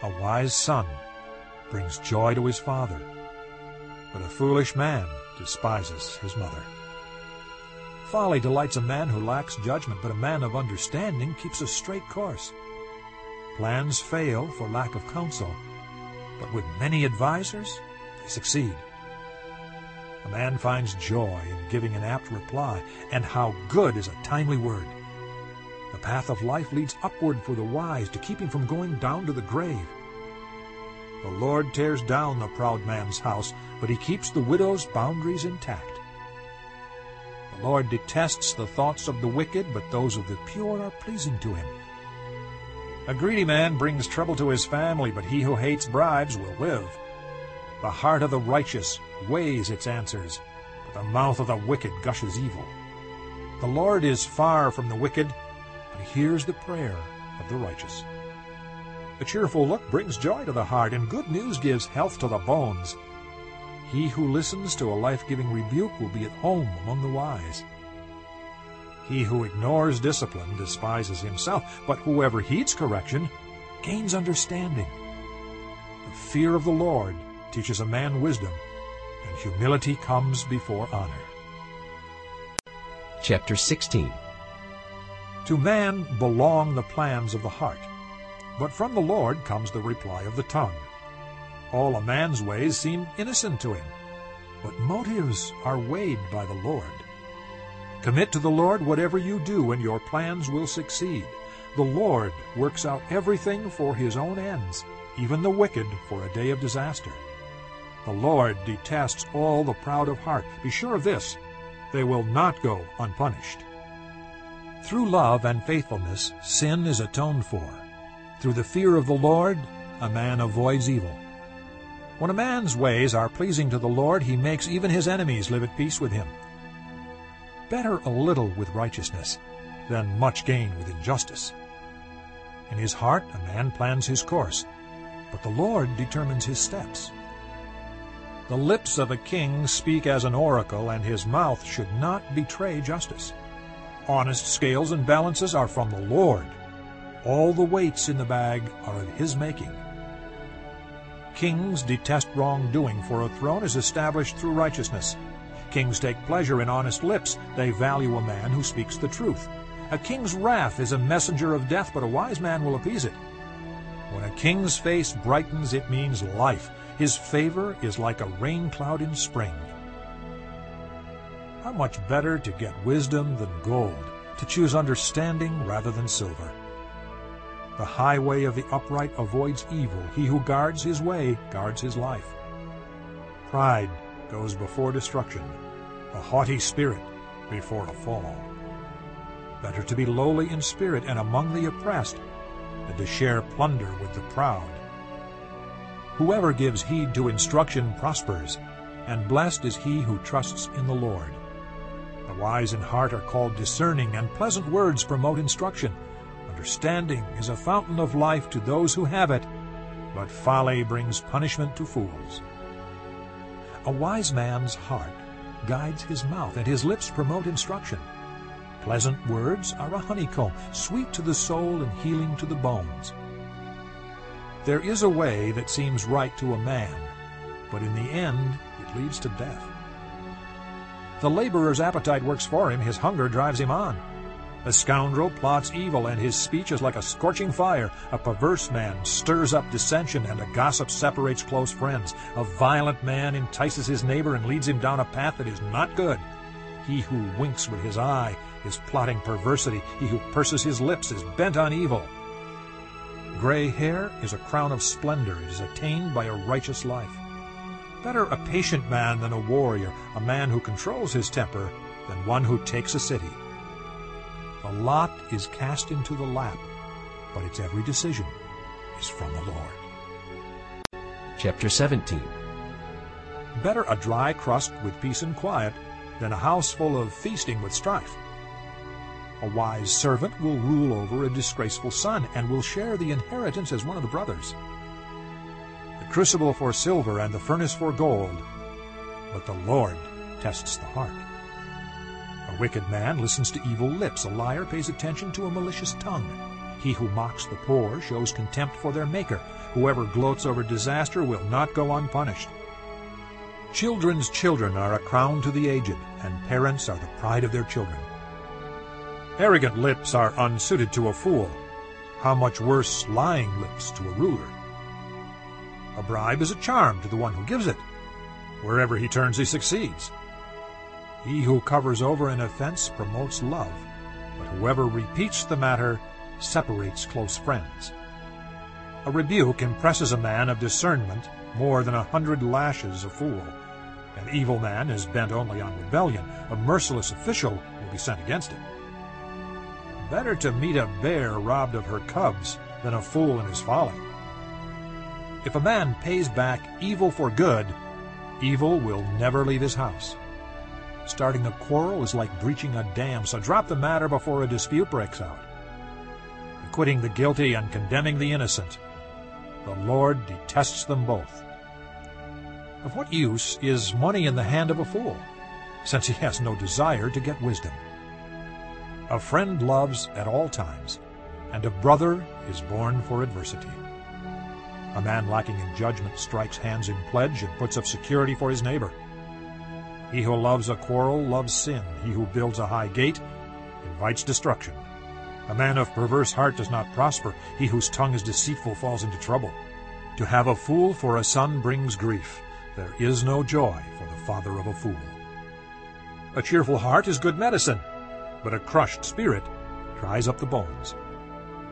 A wise son brings joy to his father, but a foolish man despises his mother. Folly delights a man who lacks judgment, but a man of understanding keeps a straight course. Plans fail for lack of counsel, but with many advisers they succeed. A man finds joy in giving an apt reply, and how good is a timely word. The path of life leads upward for the wise to keep him from going down to the grave. The Lord tears down the proud man's house, but he keeps the widow's boundaries intact. The Lord detests the thoughts of the wicked, but those of the pure are pleasing to him. A greedy man brings trouble to his family, but he who hates bribes will live. The heart of the righteous weighs its answers, but the mouth of the wicked gushes evil. The Lord is far from the wicked, but he hears the prayer of the righteous. A cheerful look brings joy to the heart, and good news gives health to the bones. He who listens to a life-giving rebuke will be at home among the wise. He who ignores discipline despises himself, but whoever heeds correction gains understanding. The fear of the Lord teaches a man wisdom, humility comes before honor. Chapter 16 To man belong the plans of the heart, but from the Lord comes the reply of the tongue. All a man's ways seem innocent to him, but motives are weighed by the Lord. Commit to the Lord whatever you do, and your plans will succeed. The Lord works out everything for his own ends, even the wicked for a day of disaster. The Lord detests all the proud of heart. Be sure of this, they will not go unpunished. Through love and faithfulness, sin is atoned for. Through the fear of the Lord, a man avoids evil. When a man's ways are pleasing to the Lord, he makes even his enemies live at peace with him. Better a little with righteousness than much gain with injustice. In his heart a man plans his course, but the Lord determines his steps. The lips of a king speak as an oracle, and his mouth should not betray justice. Honest scales and balances are from the Lord. All the weights in the bag are of his making. Kings detest wrongdoing, for a throne is established through righteousness. Kings take pleasure in honest lips. They value a man who speaks the truth. A king's wrath is a messenger of death, but a wise man will appease it. When a king's face brightens, it means life. His favor is like a rain cloud in spring. How much better to get wisdom than gold, to choose understanding rather than silver. The highway of the upright avoids evil. He who guards his way guards his life. Pride goes before destruction, a haughty spirit before a fall. Better to be lowly in spirit and among the oppressed than to share plunder with the proud. Whoever gives heed to instruction prospers, and blessed is he who trusts in the Lord. The wise in heart are called discerning, and pleasant words promote instruction. Understanding is a fountain of life to those who have it, but folly brings punishment to fools. A wise man's heart guides his mouth, and his lips promote instruction. Pleasant words are a honeycomb, sweet to the soul and healing to the bones. There is a way that seems right to a man, but in the end it leads to death. The laborer's appetite works for him, his hunger drives him on. A scoundrel plots evil, and his speech is like a scorching fire. A perverse man stirs up dissension, and a gossip separates close friends. A violent man entices his neighbor and leads him down a path that is not good. He who winks with his eye is plotting perversity. He who purses his lips is bent on evil. Gray hair is a crown of splendor. It is attained by a righteous life. Better a patient man than a warrior, a man who controls his temper than one who takes a city. The lot is cast into the lap, but its every decision is from the Lord. Chapter 17 Better a dry crust with peace and quiet than a house full of feasting with strife. A wise servant will rule over a disgraceful son and will share the inheritance as one of the brothers. The crucible for silver and the furnace for gold, but the Lord tests the heart. A wicked man listens to evil lips. A liar pays attention to a malicious tongue. He who mocks the poor shows contempt for their Maker. Whoever gloats over disaster will not go unpunished. Children's children are a crown to the aged, and parents are the pride of their children. Arrogant lips are unsuited to a fool. How much worse lying lips to a ruler. A bribe is a charm to the one who gives it. Wherever he turns he succeeds. He who covers over an offense promotes love, but whoever repeats the matter separates close friends. A rebuke impresses a man of discernment more than a hundred lashes a fool. An evil man is bent only on rebellion. A merciless official will be sent against him. Better to meet a bear robbed of her cubs than a fool in his folly. If a man pays back evil for good, evil will never leave his house. Starting a quarrel is like breaching a dam, so drop the matter before a dispute breaks out. Acquitting the guilty and condemning the innocent, the Lord detests them both. Of what use is money in the hand of a fool, since he has no desire to get wisdom? A friend loves at all times, and a brother is born for adversity. A man lacking in judgment strikes hands in pledge and puts up security for his neighbor. He who loves a quarrel loves sin. He who builds a high gate invites destruction. A man of perverse heart does not prosper. He whose tongue is deceitful falls into trouble. To have a fool for a son brings grief. There is no joy for the father of a fool. A cheerful heart is good medicine, but a crushed spirit dries up the bones.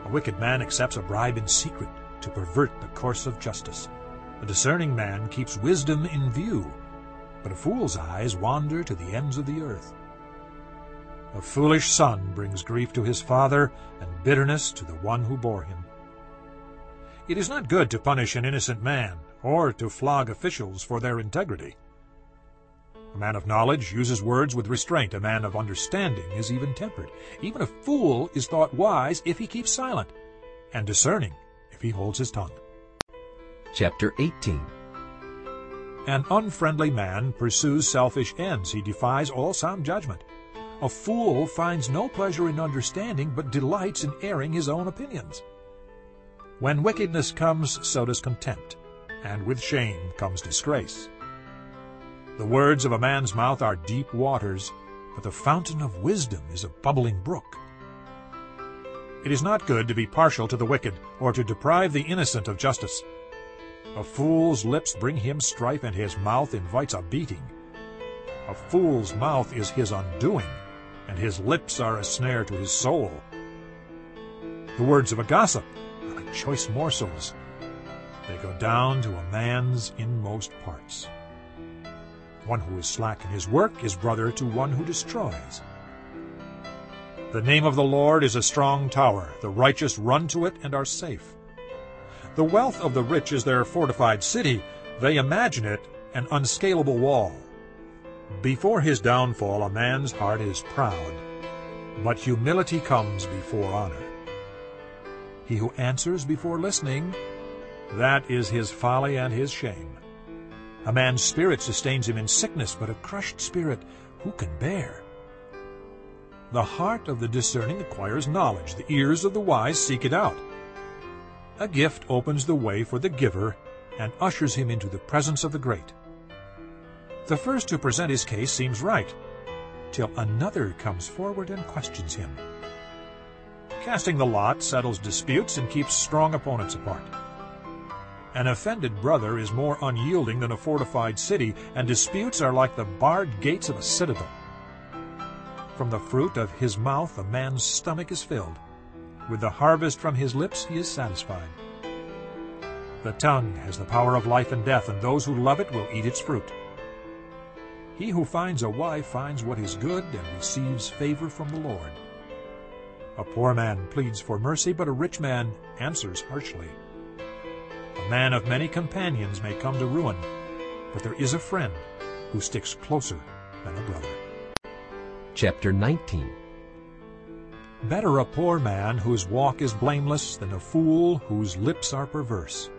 A wicked man accepts a bribe in secret to pervert the course of justice. A discerning man keeps wisdom in view, but a fool's eyes wander to the ends of the earth. A foolish son brings grief to his father and bitterness to the one who bore him. It is not good to punish an innocent man or to flog officials for their integrity. A man of knowledge uses words with restraint. A man of understanding is even-tempered. Even a fool is thought wise if he keeps silent, and discerning if he holds his tongue. Chapter 18 An unfriendly man pursues selfish ends. He defies all sound judgment. A fool finds no pleasure in understanding, but delights in airing his own opinions. When wickedness comes, so does contempt, and with shame comes disgrace. The words of a man's mouth are deep waters, but the fountain of wisdom is a bubbling brook. It is not good to be partial to the wicked, or to deprive the innocent of justice. A fool's lips bring him strife, and his mouth invites a beating. A fool's mouth is his undoing, and his lips are a snare to his soul. The words of a gossip are like choice morsels. They go down to a man's inmost parts. One who is slack in his work is brother to one who destroys. The name of the Lord is a strong tower. The righteous run to it and are safe. The wealth of the rich is their fortified city. They imagine it an unscalable wall. Before his downfall a man's heart is proud, but humility comes before honor. He who answers before listening, that is his folly and his shame. A man's spirit sustains him in sickness, but a crushed spirit who can bear? The heart of the discerning acquires knowledge. The ears of the wise seek it out. A gift opens the way for the giver and ushers him into the presence of the great. The first to present his case seems right, till another comes forward and questions him. Casting the lot settles disputes and keeps strong opponents apart. An offended brother is more unyielding than a fortified city, and disputes are like the barred gates of a citadel. From the fruit of his mouth a man's stomach is filled. With the harvest from his lips he is satisfied. The tongue has the power of life and death, and those who love it will eat its fruit. He who finds a wife finds what is good and receives favor from the Lord. A poor man pleads for mercy, but a rich man answers harshly. A man of many companions may come to ruin, but there is a friend who sticks closer than a brother. Chapter 19 Better a poor man whose walk is blameless than a fool whose lips are perverse.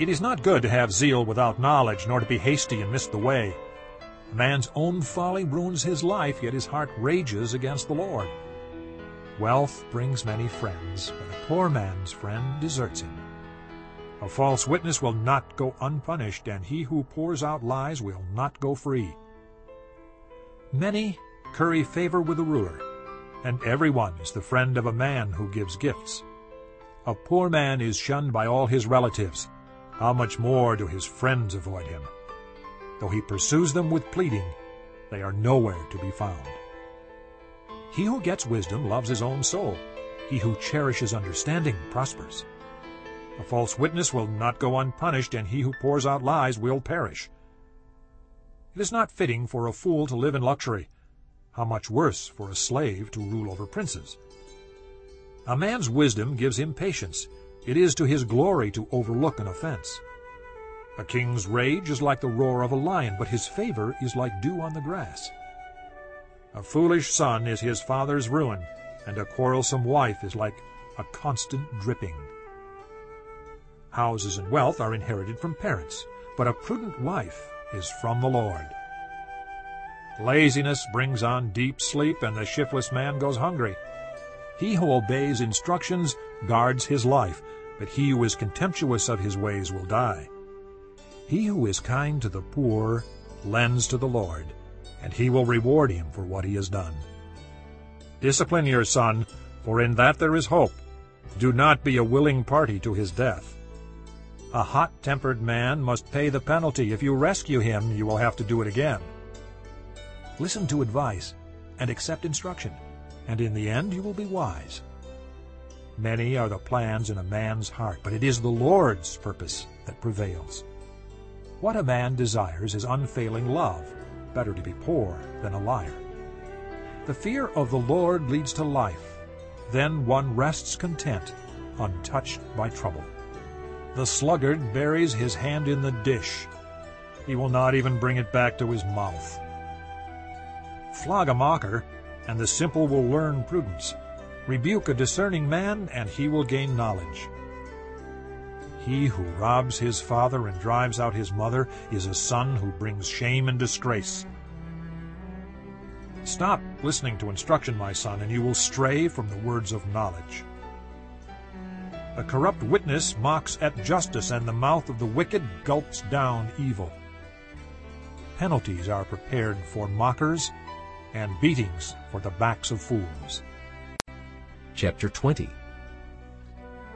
It is not good to have zeal without knowledge, nor to be hasty and miss the way. A man's own folly ruins his life, yet his heart rages against the Lord. Wealth brings many friends, but a poor man's friend deserts him. A false witness will not go unpunished, and he who pours out lies will not go free. Many curry favor with a ruler, and everyone is the friend of a man who gives gifts. A poor man is shunned by all his relatives. How much more do his friends avoid him? Though he pursues them with pleading, they are nowhere to be found. He who gets wisdom loves his own soul. He who cherishes understanding prospers. A false witness will not go unpunished, and he who pours out lies will perish. It is not fitting for a fool to live in luxury. How much worse for a slave to rule over princes. A man's wisdom gives him patience. It is to his glory to overlook an offense. A king's rage is like the roar of a lion, but his favor is like dew on the grass. A foolish son is his father's ruin, and a quarrelsome wife is like a constant dripping. Houses and wealth are inherited from parents, but a prudent wife is from the Lord. Laziness brings on deep sleep, and the shiftless man goes hungry. He who obeys instructions guards his life, but he who is contemptuous of his ways will die. He who is kind to the poor lends to the Lord, and he will reward him for what he has done. Discipline your son, for in that there is hope. Do not be a willing party to his death. A hot-tempered man must pay the penalty. If you rescue him, you will have to do it again. Listen to advice and accept instruction, and in the end you will be wise. Many are the plans in a man's heart, but it is the Lord's purpose that prevails. What a man desires is unfailing love. Better to be poor than a liar. The fear of the Lord leads to life. Then one rests content, untouched by trouble. The sluggard buries his hand in the dish. He will not even bring it back to his mouth. Flog a mocker, and the simple will learn prudence. Rebuke a discerning man, and he will gain knowledge. He who robs his father and drives out his mother is a son who brings shame and disgrace. Stop listening to instruction, my son, and you will stray from the words of knowledge. A corrupt witness mocks at justice, and the mouth of the wicked gulps down evil. Penalties are prepared for mockers, and beatings for the backs of fools. Chapter 20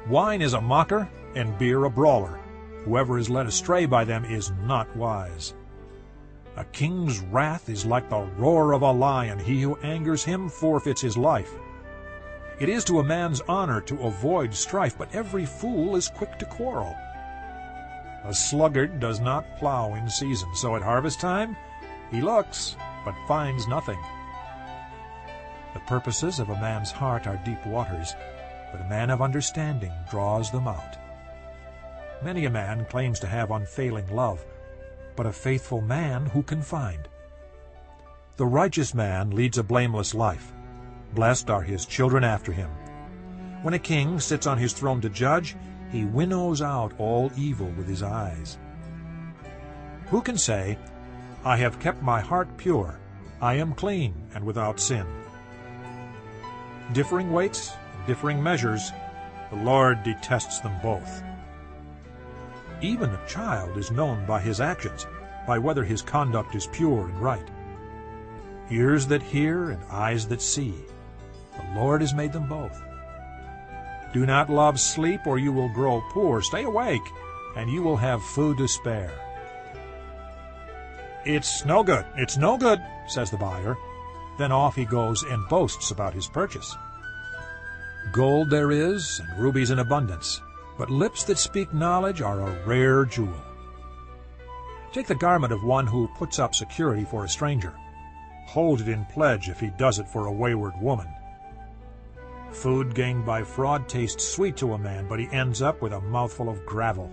Wine is a mocker, and beer a brawler. Whoever is led astray by them is not wise. A king's wrath is like the roar of a lion. He who angers him forfeits his life. It is to a man's honor to avoid strife, but every fool is quick to quarrel. A sluggard does not plow in season, so at harvest time he looks, but finds nothing. The purposes of a man's heart are deep waters, but a man of understanding draws them out. Many a man claims to have unfailing love, but a faithful man who can find? The righteous man leads a blameless life, Blessed are his children after him. When a king sits on his throne to judge, he winnows out all evil with his eyes. Who can say, I have kept my heart pure, I am clean and without sin? Differing weights, and differing measures, the Lord detests them both. Even a child is known by his actions, by whether his conduct is pure and right. Ears that hear and eyes that see, the Lord has made them both. Do not love sleep, or you will grow poor. Stay awake, and you will have food to spare. It's no good, it's no good, says the buyer. Then off he goes and boasts about his purchase. Gold there is, and rubies in abundance, but lips that speak knowledge are a rare jewel. Take the garment of one who puts up security for a stranger. Hold it in pledge if he does it for a wayward woman. Food gained by fraud tastes sweet to a man, but he ends up with a mouthful of gravel.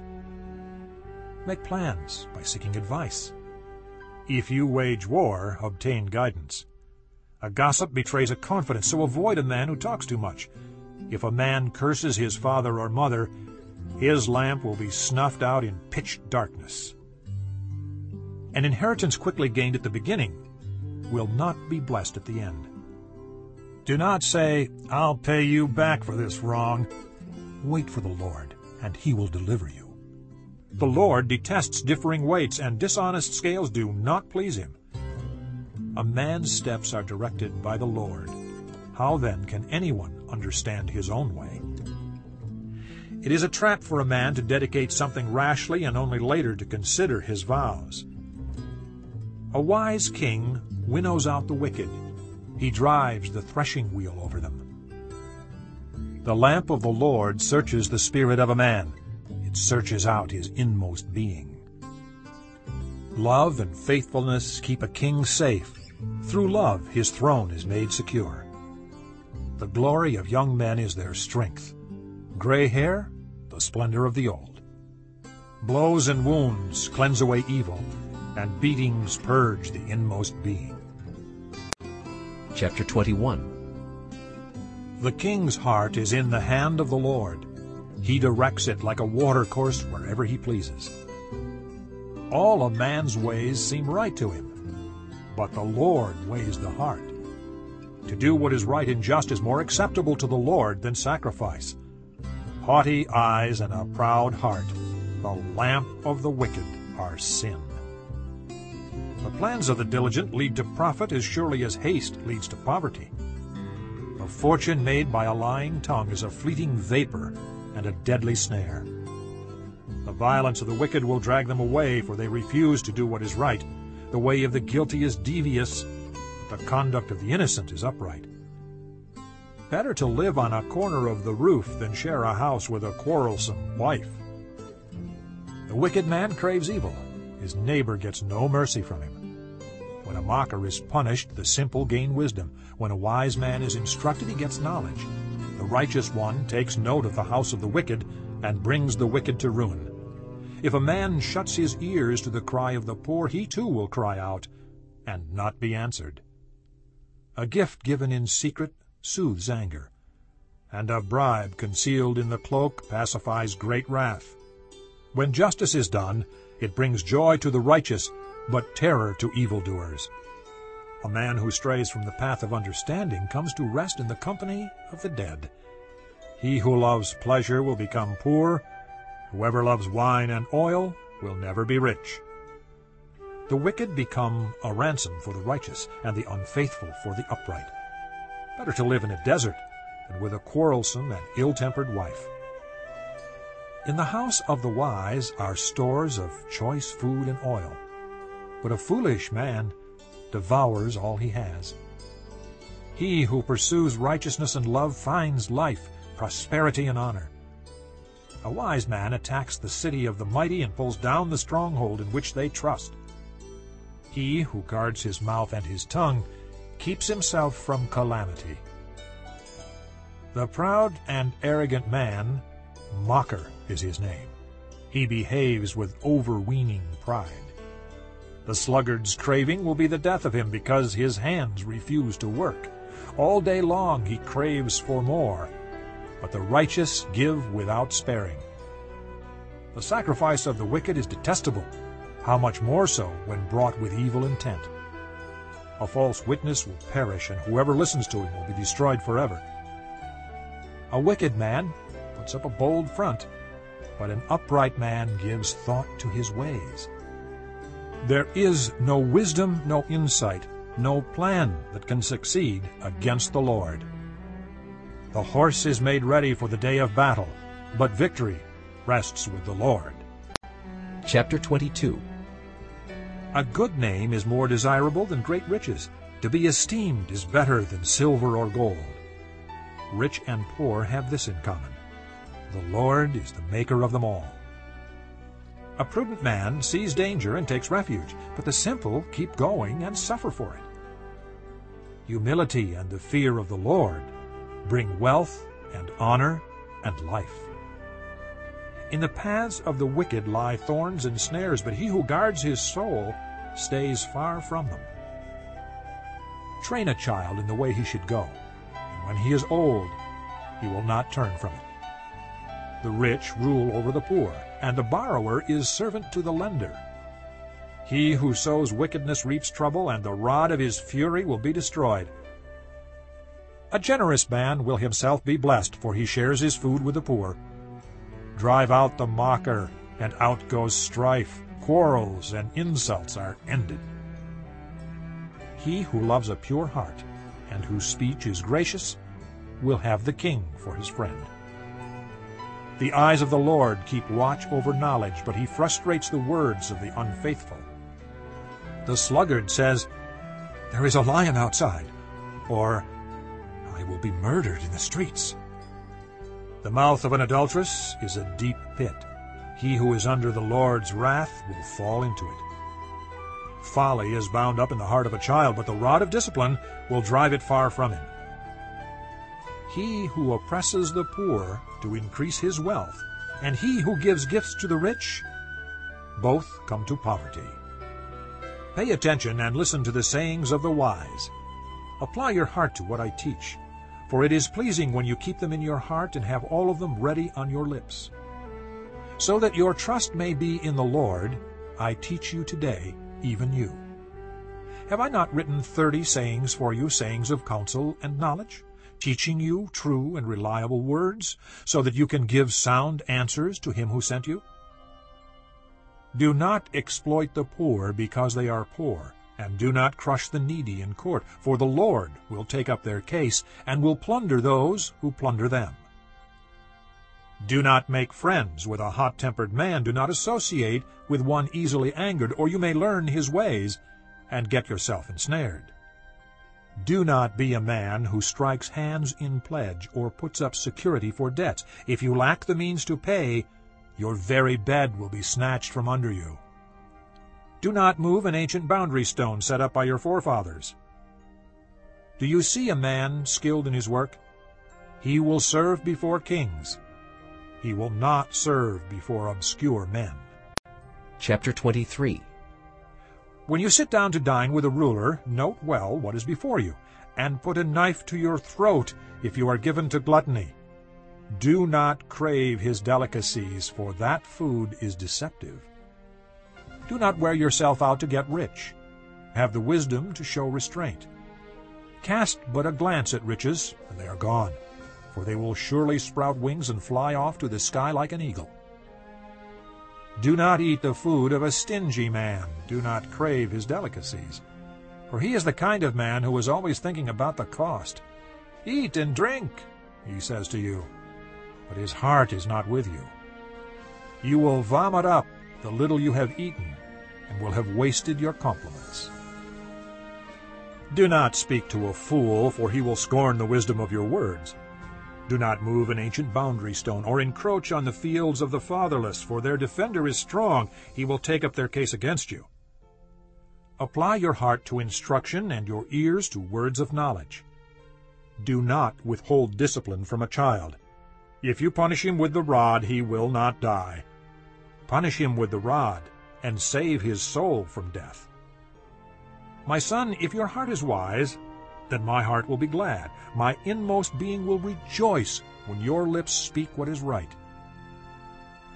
Make plans by seeking advice. If you wage war, obtain guidance. A gossip betrays a confidence, so avoid a man who talks too much. If a man curses his father or mother, his lamp will be snuffed out in pitch darkness. An inheritance quickly gained at the beginning will not be blessed at the end. Do not say, I'll pay you back for this wrong. Wait for the Lord, and he will deliver you. The Lord detests differing weights, and dishonest scales do not please him. A man's steps are directed by the Lord. How then can anyone understand his own way? It is a trap for a man to dedicate something rashly and only later to consider his vows. A wise king winnows out the wicked. He drives the threshing wheel over them. The lamp of the Lord searches the spirit of a man. It searches out his inmost being. Love and faithfulness keep a king safe. Through love his throne is made secure. The glory of young men is their strength. Gray hair, the splendor of the old. Blows and wounds cleanse away evil, and beatings purge the inmost being. Chapter 21 The king's heart is in the hand of the Lord. He directs it like a watercourse wherever he pleases. All a man's ways seem right to him, but the Lord weighs the heart. To do what is right and just is more acceptable to the Lord than sacrifice. Haughty eyes and a proud heart, the lamp of the wicked are sin. The plans of the diligent lead to profit as surely as haste leads to poverty. A fortune made by a lying tongue is a fleeting vapor and a deadly snare. The violence of the wicked will drag them away, for they refuse to do what is right. The way of the guilty is devious, but the conduct of the innocent is upright. Better to live on a corner of the roof than share a house with a quarrelsome wife. The wicked man craves evil. His neighbor gets no mercy from him. A mocker is punished, the simple gain wisdom. When a wise man is instructed, he gets knowledge. The righteous one takes note of the house of the wicked and brings the wicked to ruin. If a man shuts his ears to the cry of the poor, he too will cry out and not be answered. A gift given in secret soothes anger, and a bribe concealed in the cloak pacifies great wrath. When justice is done, it brings joy to the righteous, but terror to evildoers. A man who strays from the path of understanding comes to rest in the company of the dead. He who loves pleasure will become poor. Whoever loves wine and oil will never be rich. The wicked become a ransom for the righteous, and the unfaithful for the upright. Better to live in a desert than with a quarrelsome and ill-tempered wife. In the house of the wise are stores of choice food and oil, but a foolish man devours all he has. He who pursues righteousness and love finds life, prosperity, and honor. A wise man attacks the city of the mighty and pulls down the stronghold in which they trust. He who guards his mouth and his tongue keeps himself from calamity. The proud and arrogant man, mocker is his name. He behaves with overweening pride. The sluggard's craving will be the death of him because his hands refuse to work. All day long he craves for more, but the righteous give without sparing. The sacrifice of the wicked is detestable, how much more so when brought with evil intent. A false witness will perish, and whoever listens to him will be destroyed forever. A wicked man puts up a bold front, but an upright man gives thought to his ways. There is no wisdom, no insight, no plan that can succeed against the Lord. The horse is made ready for the day of battle, but victory rests with the Lord. Chapter 22 A good name is more desirable than great riches. To be esteemed is better than silver or gold. Rich and poor have this in common. The Lord is the maker of them all. A prudent man sees danger and takes refuge, but the simple keep going and suffer for it. Humility and the fear of the Lord bring wealth and honor and life. In the paths of the wicked lie thorns and snares, but he who guards his soul stays far from them. Train a child in the way he should go, and when he is old, he will not turn from it. The rich rule over the poor, and the borrower is servant to the lender. He who sows wickedness reaps trouble, and the rod of his fury will be destroyed. A generous man will himself be blessed, for he shares his food with the poor. Drive out the mocker, and out goes strife. Quarrels and insults are ended. He who loves a pure heart, and whose speech is gracious, will have the king for his friend. The eyes of the Lord keep watch over knowledge, but he frustrates the words of the unfaithful. The sluggard says, There is a lion outside, or I will be murdered in the streets. The mouth of an adulteress is a deep pit. He who is under the Lord's wrath will fall into it. Folly is bound up in the heart of a child, but the rod of discipline will drive it far from him. He who oppresses the poor to increase his wealth, and he who gives gifts to the rich, both come to poverty. Pay attention and listen to the sayings of the wise. Apply your heart to what I teach, for it is pleasing when you keep them in your heart and have all of them ready on your lips. So that your trust may be in the Lord, I teach you today, even you. Have I not written thirty sayings for you, sayings of counsel and knowledge? Teaching you true and reliable words, so that you can give sound answers to him who sent you? Do not exploit the poor because they are poor, and do not crush the needy in court, for the Lord will take up their case and will plunder those who plunder them. Do not make friends with a hot-tempered man. Do not associate with one easily angered, or you may learn his ways and get yourself ensnared. Do not be a man who strikes hands in pledge or puts up security for debts. If you lack the means to pay, your very bed will be snatched from under you. Do not move an ancient boundary stone set up by your forefathers. Do you see a man skilled in his work? He will serve before kings. He will not serve before obscure men. Chapter 23 when you sit down to dine with a ruler, note well what is before you, and put a knife to your throat if you are given to gluttony. Do not crave his delicacies, for that food is deceptive. Do not wear yourself out to get rich. Have the wisdom to show restraint. Cast but a glance at riches, and they are gone, for they will surely sprout wings and fly off to the sky like an eagle. Do not eat the food of a stingy man. Do not crave his delicacies. For he is the kind of man who is always thinking about the cost. Eat and drink, he says to you, but his heart is not with you. You will vomit up the little you have eaten, and will have wasted your compliments. Do not speak to a fool, for he will scorn the wisdom of your words. Do not move an ancient boundary stone, or encroach on the fields of the fatherless, for their defender is strong, he will take up their case against you. Apply your heart to instruction and your ears to words of knowledge. Do not withhold discipline from a child. If you punish him with the rod, he will not die. Punish him with the rod, and save his soul from death. My son, if your heart is wise, then my heart will be glad. My inmost being will rejoice when your lips speak what is right.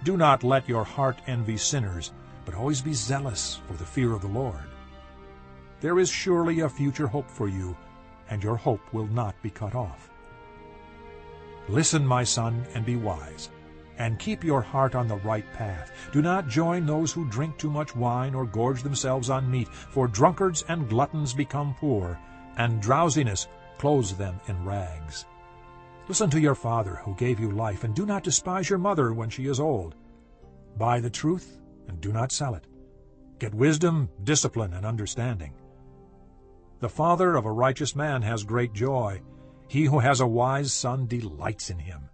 Do not let your heart envy sinners, but always be zealous for the fear of the Lord. There is surely a future hope for you, and your hope will not be cut off. Listen, my son, and be wise, and keep your heart on the right path. Do not join those who drink too much wine or gorge themselves on meat, for drunkards and gluttons become poor, and drowsiness clothes them in rags. Listen to your father who gave you life, and do not despise your mother when she is old. Buy the truth, and do not sell it. Get wisdom, discipline, and understanding. The father of a righteous man has great joy. He who has a wise son delights in him.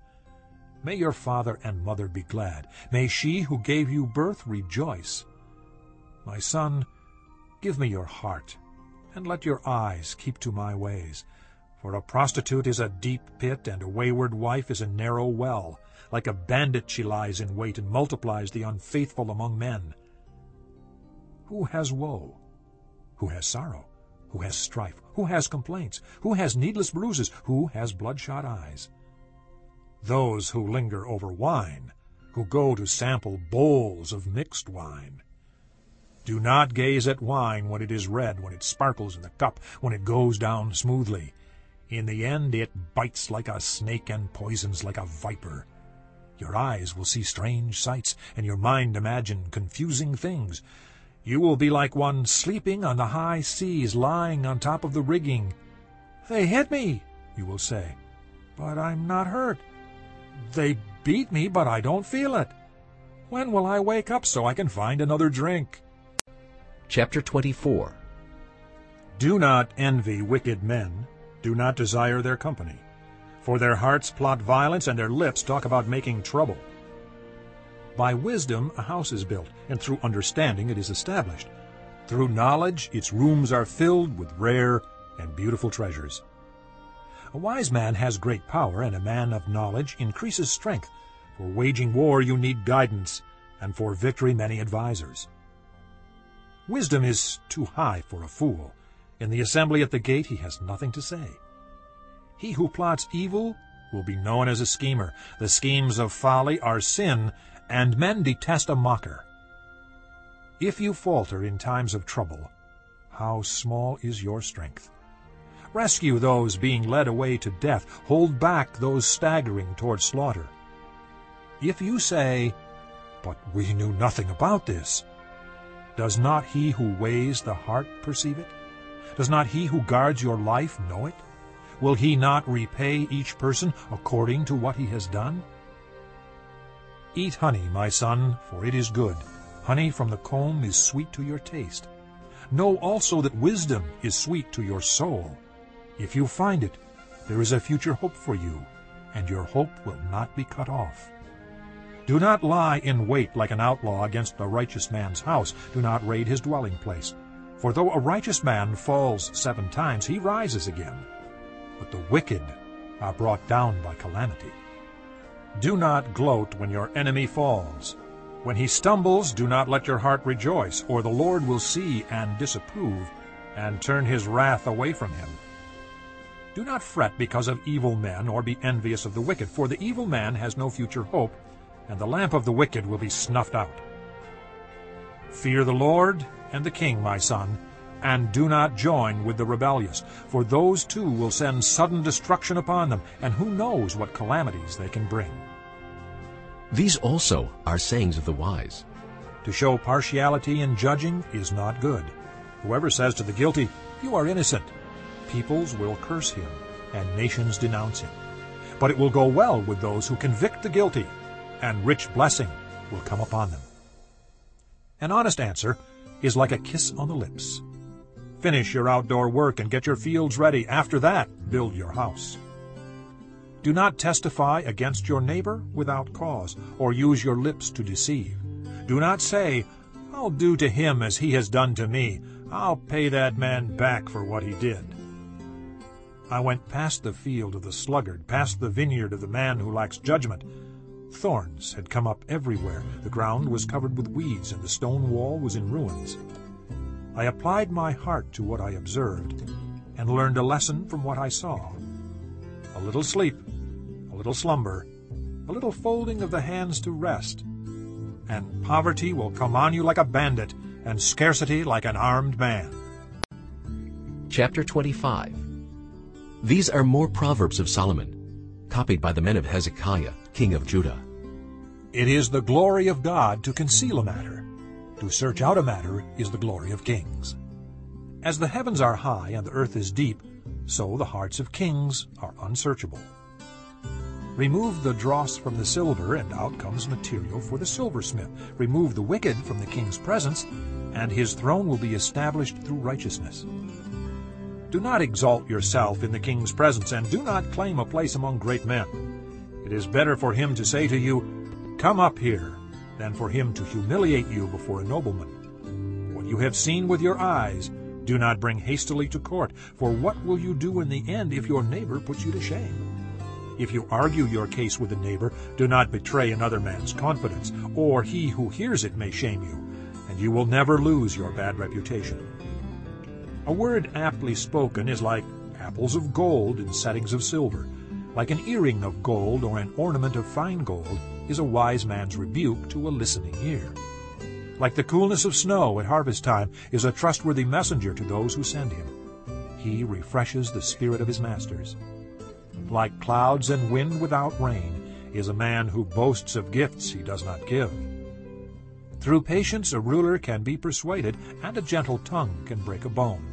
May your father and mother be glad. May she who gave you birth rejoice. My son, give me your heart and let your eyes keep to my ways. For a prostitute is a deep pit, and a wayward wife is a narrow well. Like a bandit she lies in wait, and multiplies the unfaithful among men. Who has woe? Who has sorrow? Who has strife? Who has complaints? Who has needless bruises? Who has bloodshot eyes? Those who linger over wine, who go to sample bowls of mixed wine. Do not gaze at wine when it is red, when it sparkles in the cup, when it goes down smoothly. In the end it bites like a snake and poisons like a viper. Your eyes will see strange sights, and your mind imagine confusing things. You will be like one sleeping on the high seas, lying on top of the rigging. They hit me, you will say, but I'm not hurt. They beat me, but I don't feel it. When will I wake up so I can find another drink? Chapter 24 Do not envy wicked men. Do not desire their company. For their hearts plot violence, and their lips talk about making trouble. By wisdom a house is built, and through understanding it is established. Through knowledge its rooms are filled with rare and beautiful treasures. A wise man has great power, and a man of knowledge increases strength. For waging war you need guidance, and for victory many advisers. Wisdom is too high for a fool. In the assembly at the gate he has nothing to say. He who plots evil will be known as a schemer. The schemes of folly are sin, and men detest a mocker. If you falter in times of trouble, how small is your strength. Rescue those being led away to death. Hold back those staggering toward slaughter. If you say, But we knew nothing about this, does not he who weighs the heart perceive it? Does not he who guards your life know it? Will he not repay each person according to what he has done? Eat honey, my son, for it is good. Honey from the comb is sweet to your taste. Know also that wisdom is sweet to your soul. If you find it, there is a future hope for you, and your hope will not be cut off. Do not lie in wait like an outlaw against a righteous man's house. Do not raid his dwelling place. For though a righteous man falls seven times, he rises again. But the wicked are brought down by calamity. Do not gloat when your enemy falls. When he stumbles, do not let your heart rejoice, or the Lord will see and disapprove, and turn his wrath away from him. Do not fret because of evil men, or be envious of the wicked, for the evil man has no future hope, and the lamp of the wicked will be snuffed out. Fear the Lord and the king, my son, and do not join with the rebellious, for those too will send sudden destruction upon them, and who knows what calamities they can bring. These also are sayings of the wise. To show partiality in judging is not good. Whoever says to the guilty, You are innocent, peoples will curse him, and nations denounce him. But it will go well with those who convict the guilty, and rich blessing will come upon them. An honest answer is like a kiss on the lips. Finish your outdoor work and get your fields ready. After that, build your house. Do not testify against your neighbor without cause, or use your lips to deceive. Do not say, I'll do to him as he has done to me. I'll pay that man back for what he did. I went past the field of the sluggard, past the vineyard of the man who lacks judgment. Thorns had come up everywhere. The ground was covered with weeds, and the stone wall was in ruins. I applied my heart to what I observed, and learned a lesson from what I saw. A little sleep, a little slumber, a little folding of the hands to rest, and poverty will come on you like a bandit, and scarcity like an armed man. Chapter 25 These are more proverbs of Solomon, copied by the men of Hezekiah, king of Judah. It is the glory of God to conceal a matter. To search out a matter is the glory of kings. As the heavens are high and the earth is deep, so the hearts of kings are unsearchable. Remove the dross from the silver, and out comes material for the silversmith. Remove the wicked from the king's presence, and his throne will be established through righteousness. Do not exalt yourself in the king's presence, and do not claim a place among great men. It is better for him to say to you, Come up here, than for him to humiliate you before a nobleman. What you have seen with your eyes, do not bring hastily to court, for what will you do in the end if your neighbor puts you to shame? If you argue your case with a neighbor, do not betray another man's confidence, or he who hears it may shame you, and you will never lose your bad reputation. A word aptly spoken is like apples of gold in settings of silver. Like an earring of gold or an ornament of fine gold is a wise man's rebuke to a listening ear. Like the coolness of snow at harvest time is a trustworthy messenger to those who send him. He refreshes the spirit of his masters. Like clouds and wind without rain is a man who boasts of gifts he does not give. Through patience a ruler can be persuaded, and a gentle tongue can break a bone.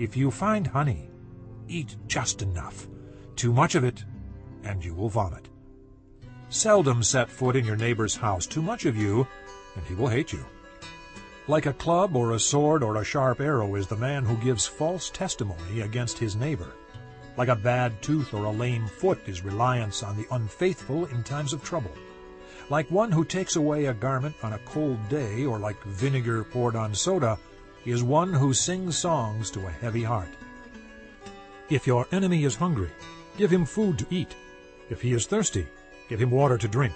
If you find honey, eat just enough. Too much of it, and you will vomit. Seldom set foot in your neighbor's house. Too much of you, and he will hate you. Like a club or a sword or a sharp arrow is the man who gives false testimony against his neighbor. Like a bad tooth or a lame foot is reliance on the unfaithful in times of trouble. Like one who takes away a garment on a cold day, or like vinegar poured on soda, is one who sings songs to a heavy heart. If your enemy is hungry, give him food to eat. If he is thirsty, give him water to drink.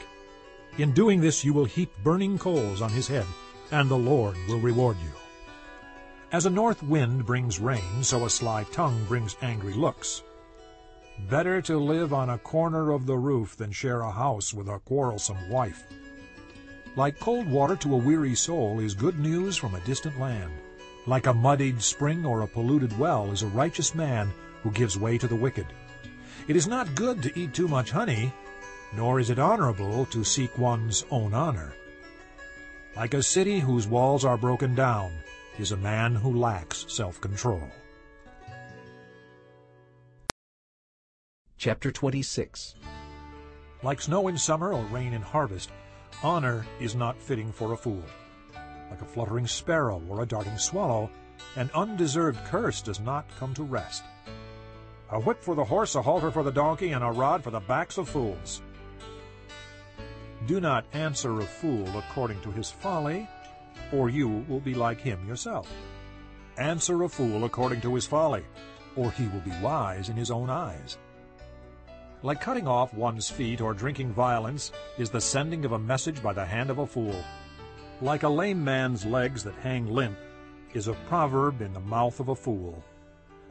In doing this you will heap burning coals on his head, and the Lord will reward you. As a north wind brings rain, so a sly tongue brings angry looks. Better to live on a corner of the roof than share a house with a quarrelsome wife. Like cold water to a weary soul is good news from a distant land. Like a muddied spring or a polluted well is a righteous man who gives way to the wicked. It is not good to eat too much honey, nor is it honorable to seek one's own honor. Like a city whose walls are broken down is a man who lacks self-control. Chapter 26 Like snow in summer or rain in harvest, honor is not fitting for a fool. Like a fluttering sparrow or a darting swallow, an undeserved curse does not come to rest. A whip for the horse, a halter for the donkey, and a rod for the backs of fools. Do not answer a fool according to his folly, or you will be like him yourself. Answer a fool according to his folly, or he will be wise in his own eyes. Like cutting off one's feet or drinking violence is the sending of a message by the hand of a fool. Like a lame man's legs that hang limp is a proverb in the mouth of a fool.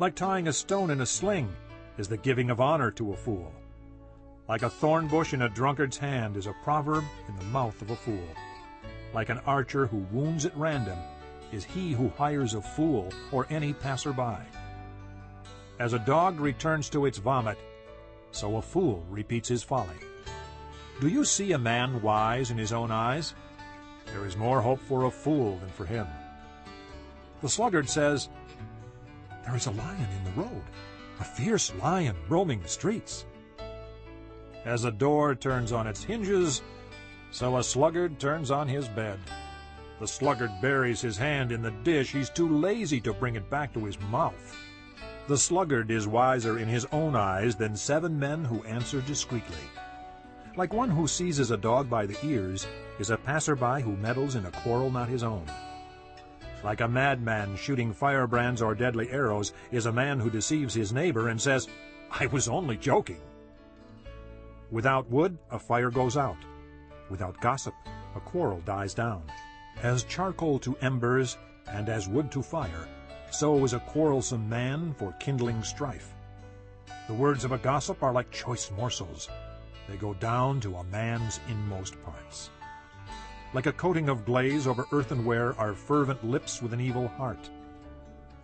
Like tying a stone in a sling is the giving of honor to a fool. Like a thorn bush in a drunkard's hand is a proverb in the mouth of a fool. Like an archer who wounds at random is he who hires a fool or any passerby. As a dog returns to its vomit, so a fool repeats his folly. Do you see a man wise in his own eyes? There is more hope for a fool than for him. The sluggard says, There is a lion in the road, a fierce lion roaming the streets. As a door turns on its hinges, so a sluggard turns on his bed. The sluggard buries his hand in the dish. He's too lazy to bring it back to his mouth. The sluggard is wiser in his own eyes than seven men who answer discreetly. Like one who seizes a dog by the ears is a passerby who meddles in a quarrel not his own. Like a madman shooting firebrands or deadly arrows is a man who deceives his neighbor and says, I was only joking. Without wood, a fire goes out. Without gossip, a quarrel dies down. As charcoal to embers, and as wood to fire, so is a quarrelsome man for kindling strife. The words of a gossip are like choice morsels. They go down to a man's inmost parts. Like a coating of glaze over earthenware are fervent lips with an evil heart.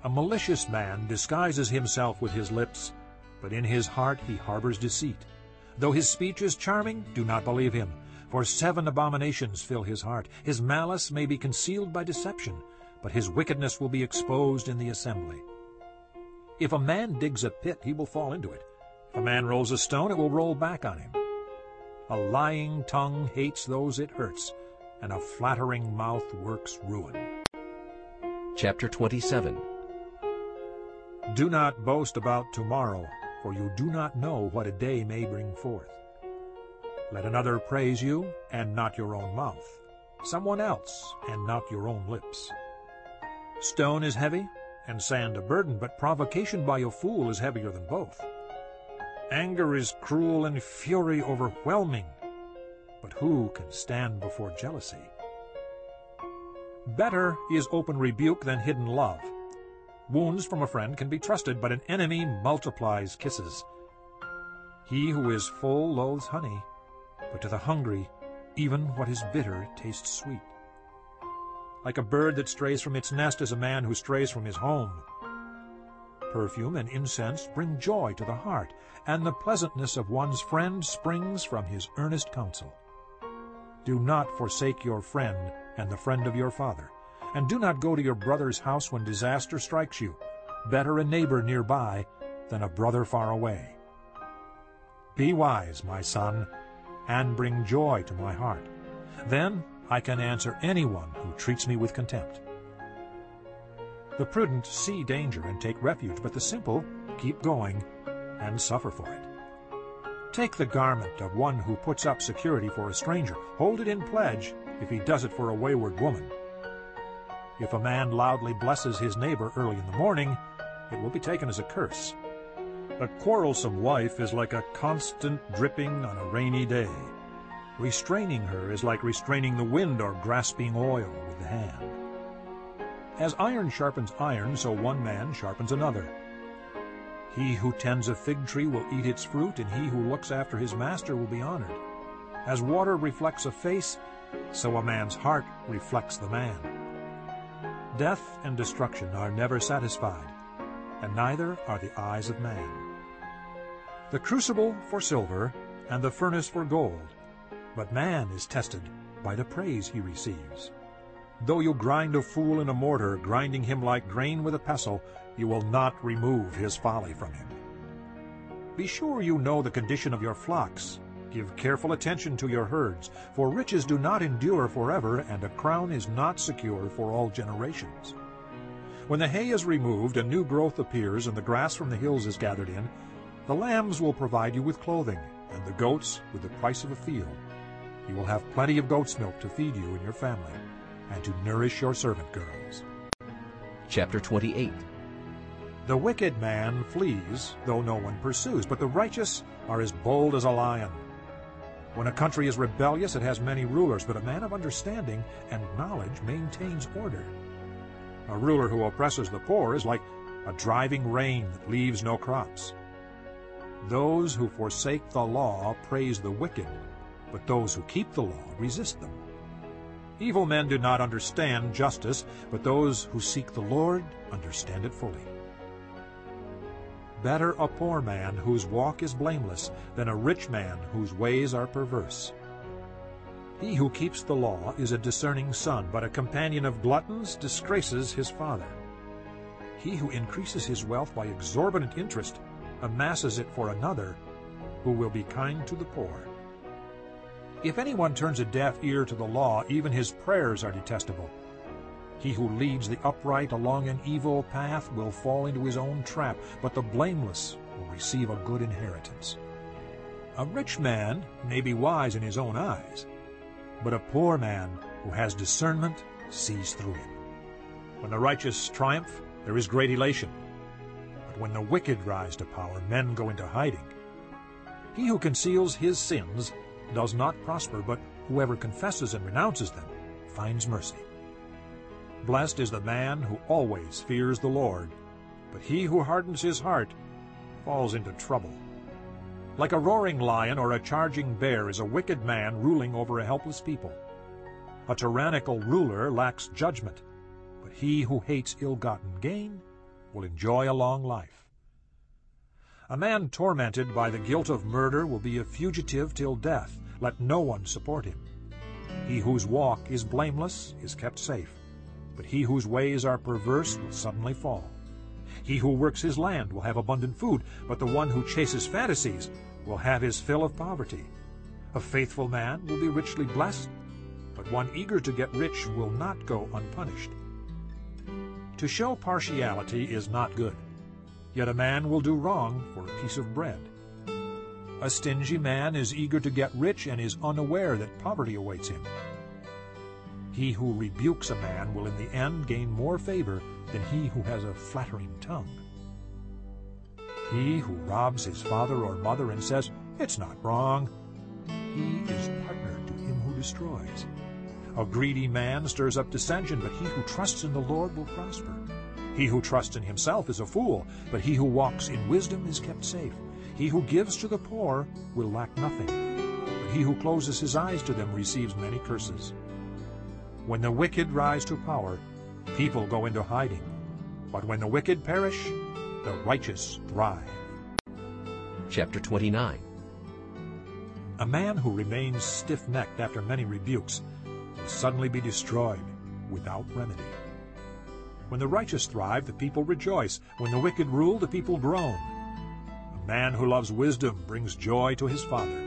A malicious man disguises himself with his lips, but in his heart he harbors deceit. Though his speech is charming, do not believe him. For seven abominations fill his heart. His malice may be concealed by deception, but his wickedness will be exposed in the assembly. If a man digs a pit, he will fall into it. If a man rolls a stone, it will roll back on him. A lying tongue hates those it hurts, and a flattering mouth works ruin. Chapter 27 Do not boast about tomorrow, for you do not know what a day may bring forth. Let another praise you, and not your own mouth, someone else, and not your own lips. Stone is heavy, and sand a burden, but provocation by a fool is heavier than both. Anger is cruel and fury overwhelming, but who can stand before jealousy? Better is open rebuke than hidden love. Wounds from a friend can be trusted, but an enemy multiplies kisses. He who is full loathes honey, but to the hungry even what is bitter tastes sweet. Like a bird that strays from its nest is a man who strays from his home. Perfume and incense bring joy to the heart, and the pleasantness of one's friend springs from his earnest counsel. Do not forsake your friend and the friend of your father, and do not go to your brother's house when disaster strikes you. Better a neighbor nearby than a brother far away. Be wise, my son, and bring joy to my heart. Then I can answer anyone who treats me with contempt. The prudent see danger and take refuge, but the simple keep going and suffer for it. Take the garment of one who puts up security for a stranger. Hold it in pledge if he does it for a wayward woman. If a man loudly blesses his neighbor early in the morning, it will be taken as a curse. A quarrelsome wife is like a constant dripping on a rainy day. Restraining her is like restraining the wind or grasping oil with the hand. As iron sharpens iron, so one man sharpens another. He who tends a fig tree will eat its fruit, and he who looks after his master will be honored. As water reflects a face, so a man's heart reflects the man. Death and destruction are never satisfied, and neither are the eyes of man. The crucible for silver, and the furnace for gold, but man is tested by the praise he receives. Though you grind a fool in a mortar, grinding him like grain with a pestle, you will not remove his folly from him. Be sure you know the condition of your flocks. Give careful attention to your herds, for riches do not endure forever, and a crown is not secure for all generations. When the hay is removed and new growth appears and the grass from the hills is gathered in, the lambs will provide you with clothing, and the goats with the price of a field. You will have plenty of goat's milk to feed you and your family, and to nourish your servant girls. Chapter 28 The wicked man flees, though no one pursues, but the righteous are as bold as a lion. When a country is rebellious, it has many rulers, but a man of understanding and knowledge maintains order. A ruler who oppresses the poor is like a driving rain that leaves no crops. Those who forsake the law praise the wicked, but those who keep the law resist them. Evil men do not understand justice, but those who seek the Lord understand it fully. Better a poor man whose walk is blameless than a rich man whose ways are perverse. He who keeps the law is a discerning son, but a companion of gluttons disgraces his father. He who increases his wealth by exorbitant interest amasses it for another who will be kind to the poor. If anyone turns a deaf ear to the law, even his prayers are detestable. He who leads the upright along an evil path will fall into his own trap, but the blameless will receive a good inheritance. A rich man may be wise in his own eyes, but a poor man who has discernment sees through him. When the righteous triumph, there is great elation. But when the wicked rise to power, men go into hiding. He who conceals his sins does not prosper, but whoever confesses and renounces them finds mercy. Blessed is the man who always fears the Lord, but he who hardens his heart falls into trouble. Like a roaring lion or a charging bear is a wicked man ruling over a helpless people. A tyrannical ruler lacks judgment, but he who hates ill-gotten gain will enjoy a long life. A man tormented by the guilt of murder will be a fugitive till death. Let no one support him. He whose walk is blameless is kept safe, but he whose ways are perverse will suddenly fall. He who works his land will have abundant food, but the one who chases fantasies will have his fill of poverty. A faithful man will be richly blessed, but one eager to get rich will not go unpunished. To show partiality is not good. Yet a man will do wrong for a piece of bread. A stingy man is eager to get rich and is unaware that poverty awaits him. He who rebukes a man will in the end gain more favor than he who has a flattering tongue. He who robs his father or mother and says, It's not wrong, he is partner to him who destroys. A greedy man stirs up dissension, but he who trusts in the Lord will prosper. He who trusts in himself is a fool, but he who walks in wisdom is kept safe. He who gives to the poor will lack nothing, but he who closes his eyes to them receives many curses. When the wicked rise to power, people go into hiding. But when the wicked perish, the righteous thrive. Chapter 29 A man who remains stiff-necked after many rebukes will suddenly be destroyed without remedy. When the righteous thrive, the people rejoice. When the wicked rule, the people groan. A man who loves wisdom brings joy to his father,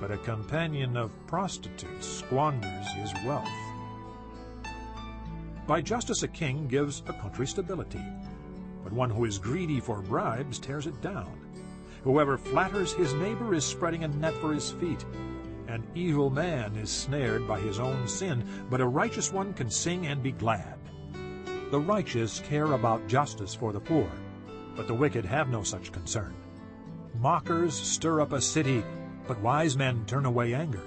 but a companion of prostitutes squanders his wealth. By justice a king gives a country stability, but one who is greedy for bribes tears it down. Whoever flatters his neighbor is spreading a net for his feet. An evil man is snared by his own sin, but a righteous one can sing and be glad. The righteous care about justice for the poor, but the wicked have no such concern. Mockers stir up a city, but wise men turn away anger.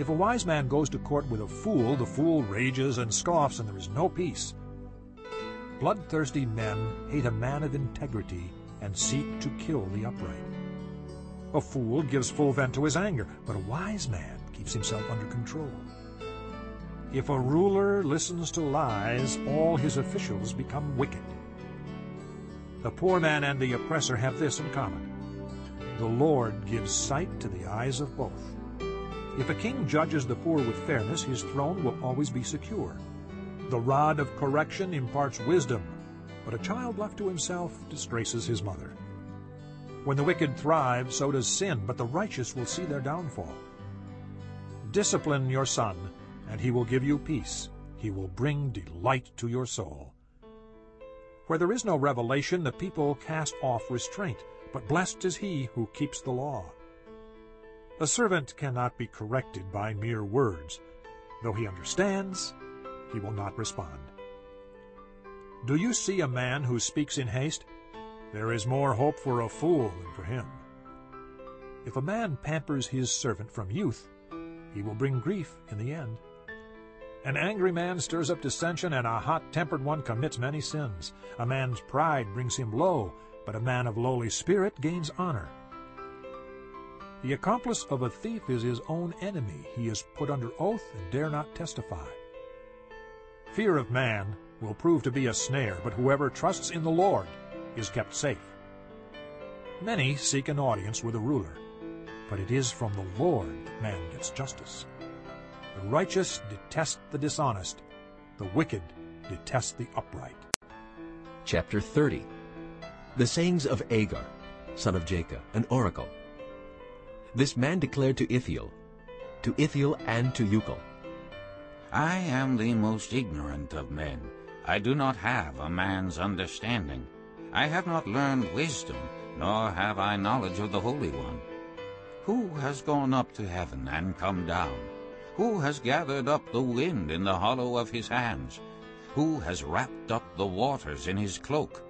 If a wise man goes to court with a fool, the fool rages and scoffs, and there is no peace. Bloodthirsty men hate a man of integrity and seek to kill the upright. A fool gives full vent to his anger, but a wise man keeps himself under control. If a ruler listens to lies, all his officials become wicked. The poor man and the oppressor have this in common. The Lord gives sight to the eyes of both. If a king judges the poor with fairness, his throne will always be secure. The rod of correction imparts wisdom, but a child left to himself disgraces his mother. When the wicked thrive, so does sin, but the righteous will see their downfall. Discipline your son, and he will give you peace. He will bring delight to your soul. Where there is no revelation, the people cast off restraint, but blessed is he who keeps the law. A servant cannot be corrected by mere words. Though he understands, he will not respond. Do you see a man who speaks in haste? There is more hope for a fool than for him. If a man pampers his servant from youth, he will bring grief in the end. An angry man stirs up dissension, and a hot-tempered one commits many sins. A man's pride brings him low, but a man of lowly spirit gains honor. The accomplice of a thief is his own enemy. He is put under oath and dare not testify. Fear of man will prove to be a snare, but whoever trusts in the Lord is kept safe. Many seek an audience with a ruler, but it is from the Lord that man gets justice. The righteous detest the dishonest. The wicked detest the upright. Chapter 30 The sayings of Agur, son of Jakeh, an oracle. This man declared to Ithiel, to Ithiel and to Ucal, I am the most ignorant of men. I do not have a man's understanding. I have not learned wisdom, nor have I knowledge of the Holy One. Who has gone up to heaven and come down? Who has gathered up the wind in the hollow of his hands? Who has wrapped up the waters in his cloak?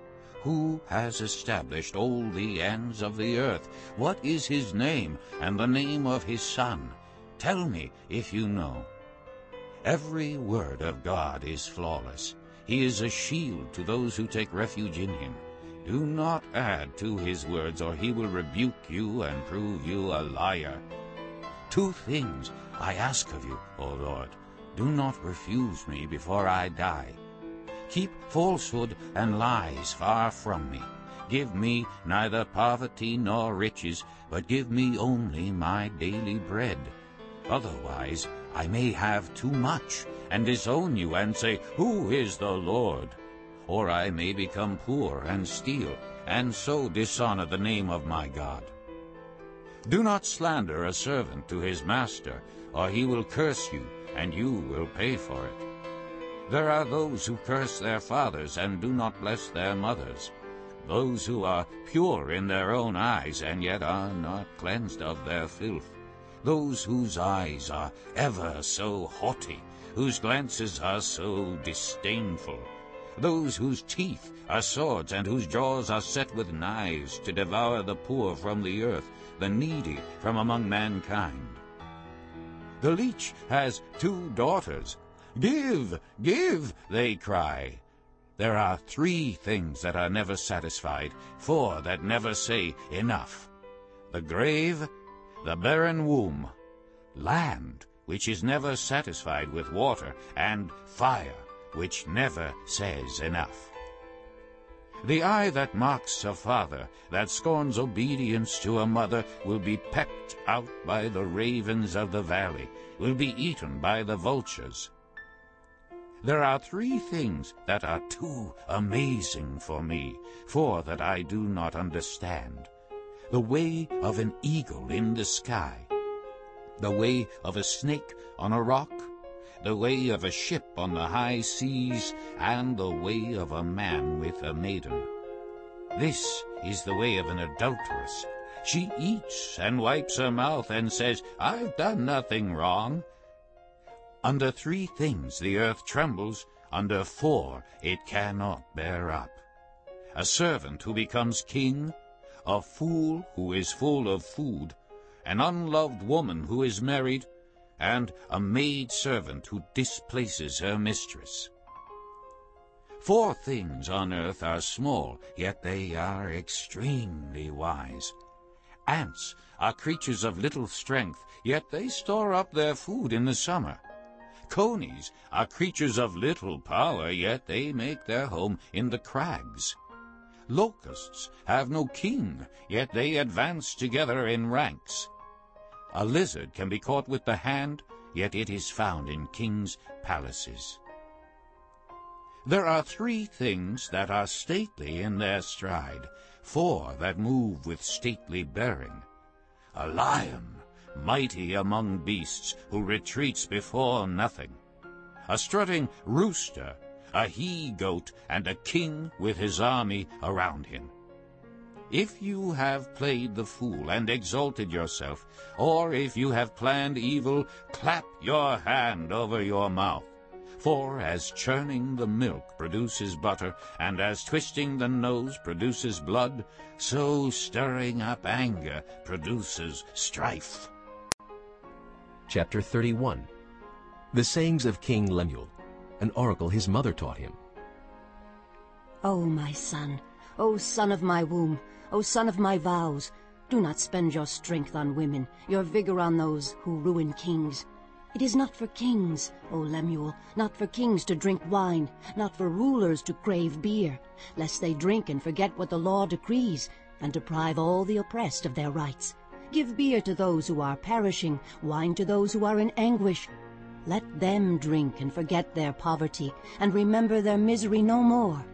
Who has established all the ends of the earth? What is his name and the name of his son? Tell me if you know. Every word of God is flawless. He is a shield to those who take refuge in him. Do not add to his words, or he will rebuke you and prove you a liar. Two things I ask of you, O Lord. Do not refuse me before I die. Keep falsehood and lies far from me. Give me neither poverty nor riches, but give me only my daily bread. Otherwise I may have too much, and disown you, and say, Who is the Lord? Or I may become poor and steal, and so dishonor the name of my God. Do not slander a servant to his master, or he will curse you, and you will pay for it. There are those who curse their fathers and do not bless their mothers, those who are pure in their own eyes and yet are not cleansed of their filth, those whose eyes are ever so haughty, whose glances are so disdainful, those whose teeth are swords and whose jaws are set with knives to devour the poor from the earth, the needy from among mankind. The leech has two daughters. Give, give, they cry. There are three things that are never satisfied, four that never say enough. The grave, the barren womb, land, which is never satisfied with water, and fire, which never says enough. The eye that mocks a father, that scorns obedience to a mother, will be pecked out by the ravens of the valley, will be eaten by the vultures. There are three things that are too amazing for me, four that I do not understand. The way of an eagle in the sky, the way of a snake on a rock, the way of a ship on the high seas, and the way of a man with a maiden. This is the way of an adulteress. She eats and wipes her mouth and says, I've done nothing wrong. Under three things the earth trembles, under four it cannot bear up. A servant who becomes king, a fool who is full of food, an unloved woman who is married, and a maid servant who displaces her mistress. Four things on earth are small, yet they are extremely wise. Ants are creatures of little strength, yet they store up their food in the summer. Conies are creatures of little power, yet they make their home in the crags. Locusts have no king, yet they advance together in ranks. A lizard can be caught with the hand, yet it is found in kings' palaces. There are three things that are stately in their stride, four that move with stately bearing. A lion mighty among beasts, who retreats before nothing. A strutting rooster, a he-goat, and a king with his army around him. If you have played the fool and exalted yourself, or if you have planned evil, clap your hand over your mouth. For as churning the milk produces butter, and as twisting the nose produces blood, so stirring up anger produces strife. Chapter 31 The sayings of King Lemuel, an oracle his mother taught him. O my son, O son of my womb, O son of my vows, do not spend your strength on women, your vigor on those who ruin kings. It is not for kings, O Lemuel, not for kings to drink wine, not for rulers to crave beer, lest they drink and forget what the law decrees, and deprive all the oppressed of their rights. Give beer to those who are perishing, wine to those who are in anguish. Let them drink and forget their poverty, and remember their misery no more.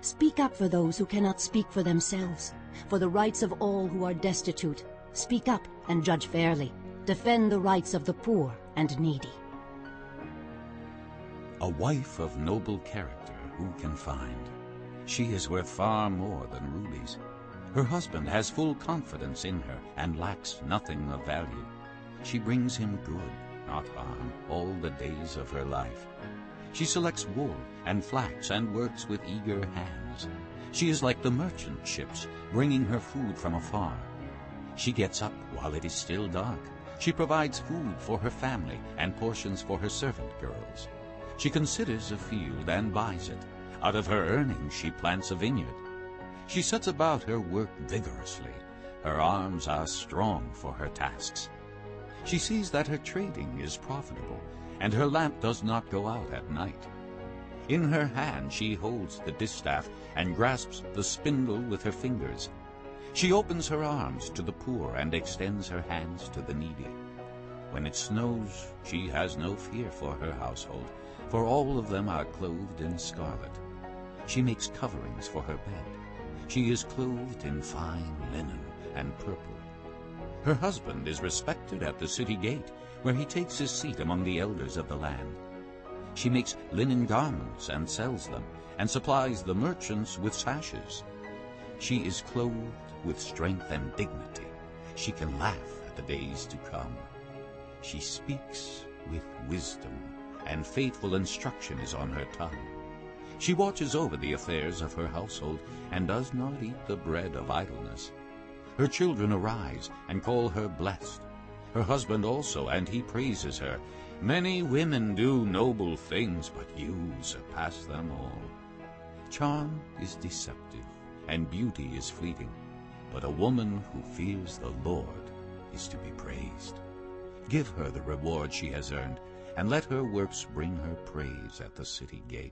Speak up for those who cannot speak for themselves, for the rights of all who are destitute. Speak up and judge fairly. Defend the rights of the poor and needy. A wife of noble character who can find? She is worth far more than rubies. Her husband has full confidence in her and lacks nothing of value. She brings him good, not harm, all the days of her life. She selects wool and flax and works with eager hands. She is like the merchant ships, bringing her food from afar. She gets up while it is still dark. She provides food for her family and portions for her servant girls. She considers a field and buys it. Out of her earnings she plants a vineyard. She sets about her work vigorously. Her arms are strong for her tasks. She sees that her trading is profitable, and her lamp does not go out at night. In her hand she holds the distaff and grasps the spindle with her fingers. She opens her arms to the poor and extends her hands to the needy. When it snows, she has no fear for her household, for all of them are clothed in scarlet. She makes coverings for her bed. She is clothed in fine linen and purple. Her husband is respected at the city gate, where he takes his seat among the elders of the land. She makes linen garments and sells them, and supplies the merchants with sashes. She is clothed with strength and dignity. She can laugh at the days to come. She speaks with wisdom, and faithful instruction is on her tongue. She watches over the affairs of her household and does not eat the bread of idleness. Her children arise and call her blessed. Her husband also, and he praises her. Many women do noble things, but you surpass them all. Charm is deceptive, and beauty is fleeting, but a woman who fears the Lord is to be praised. Give her the reward she has earned, and let her works bring her praise at the city gate.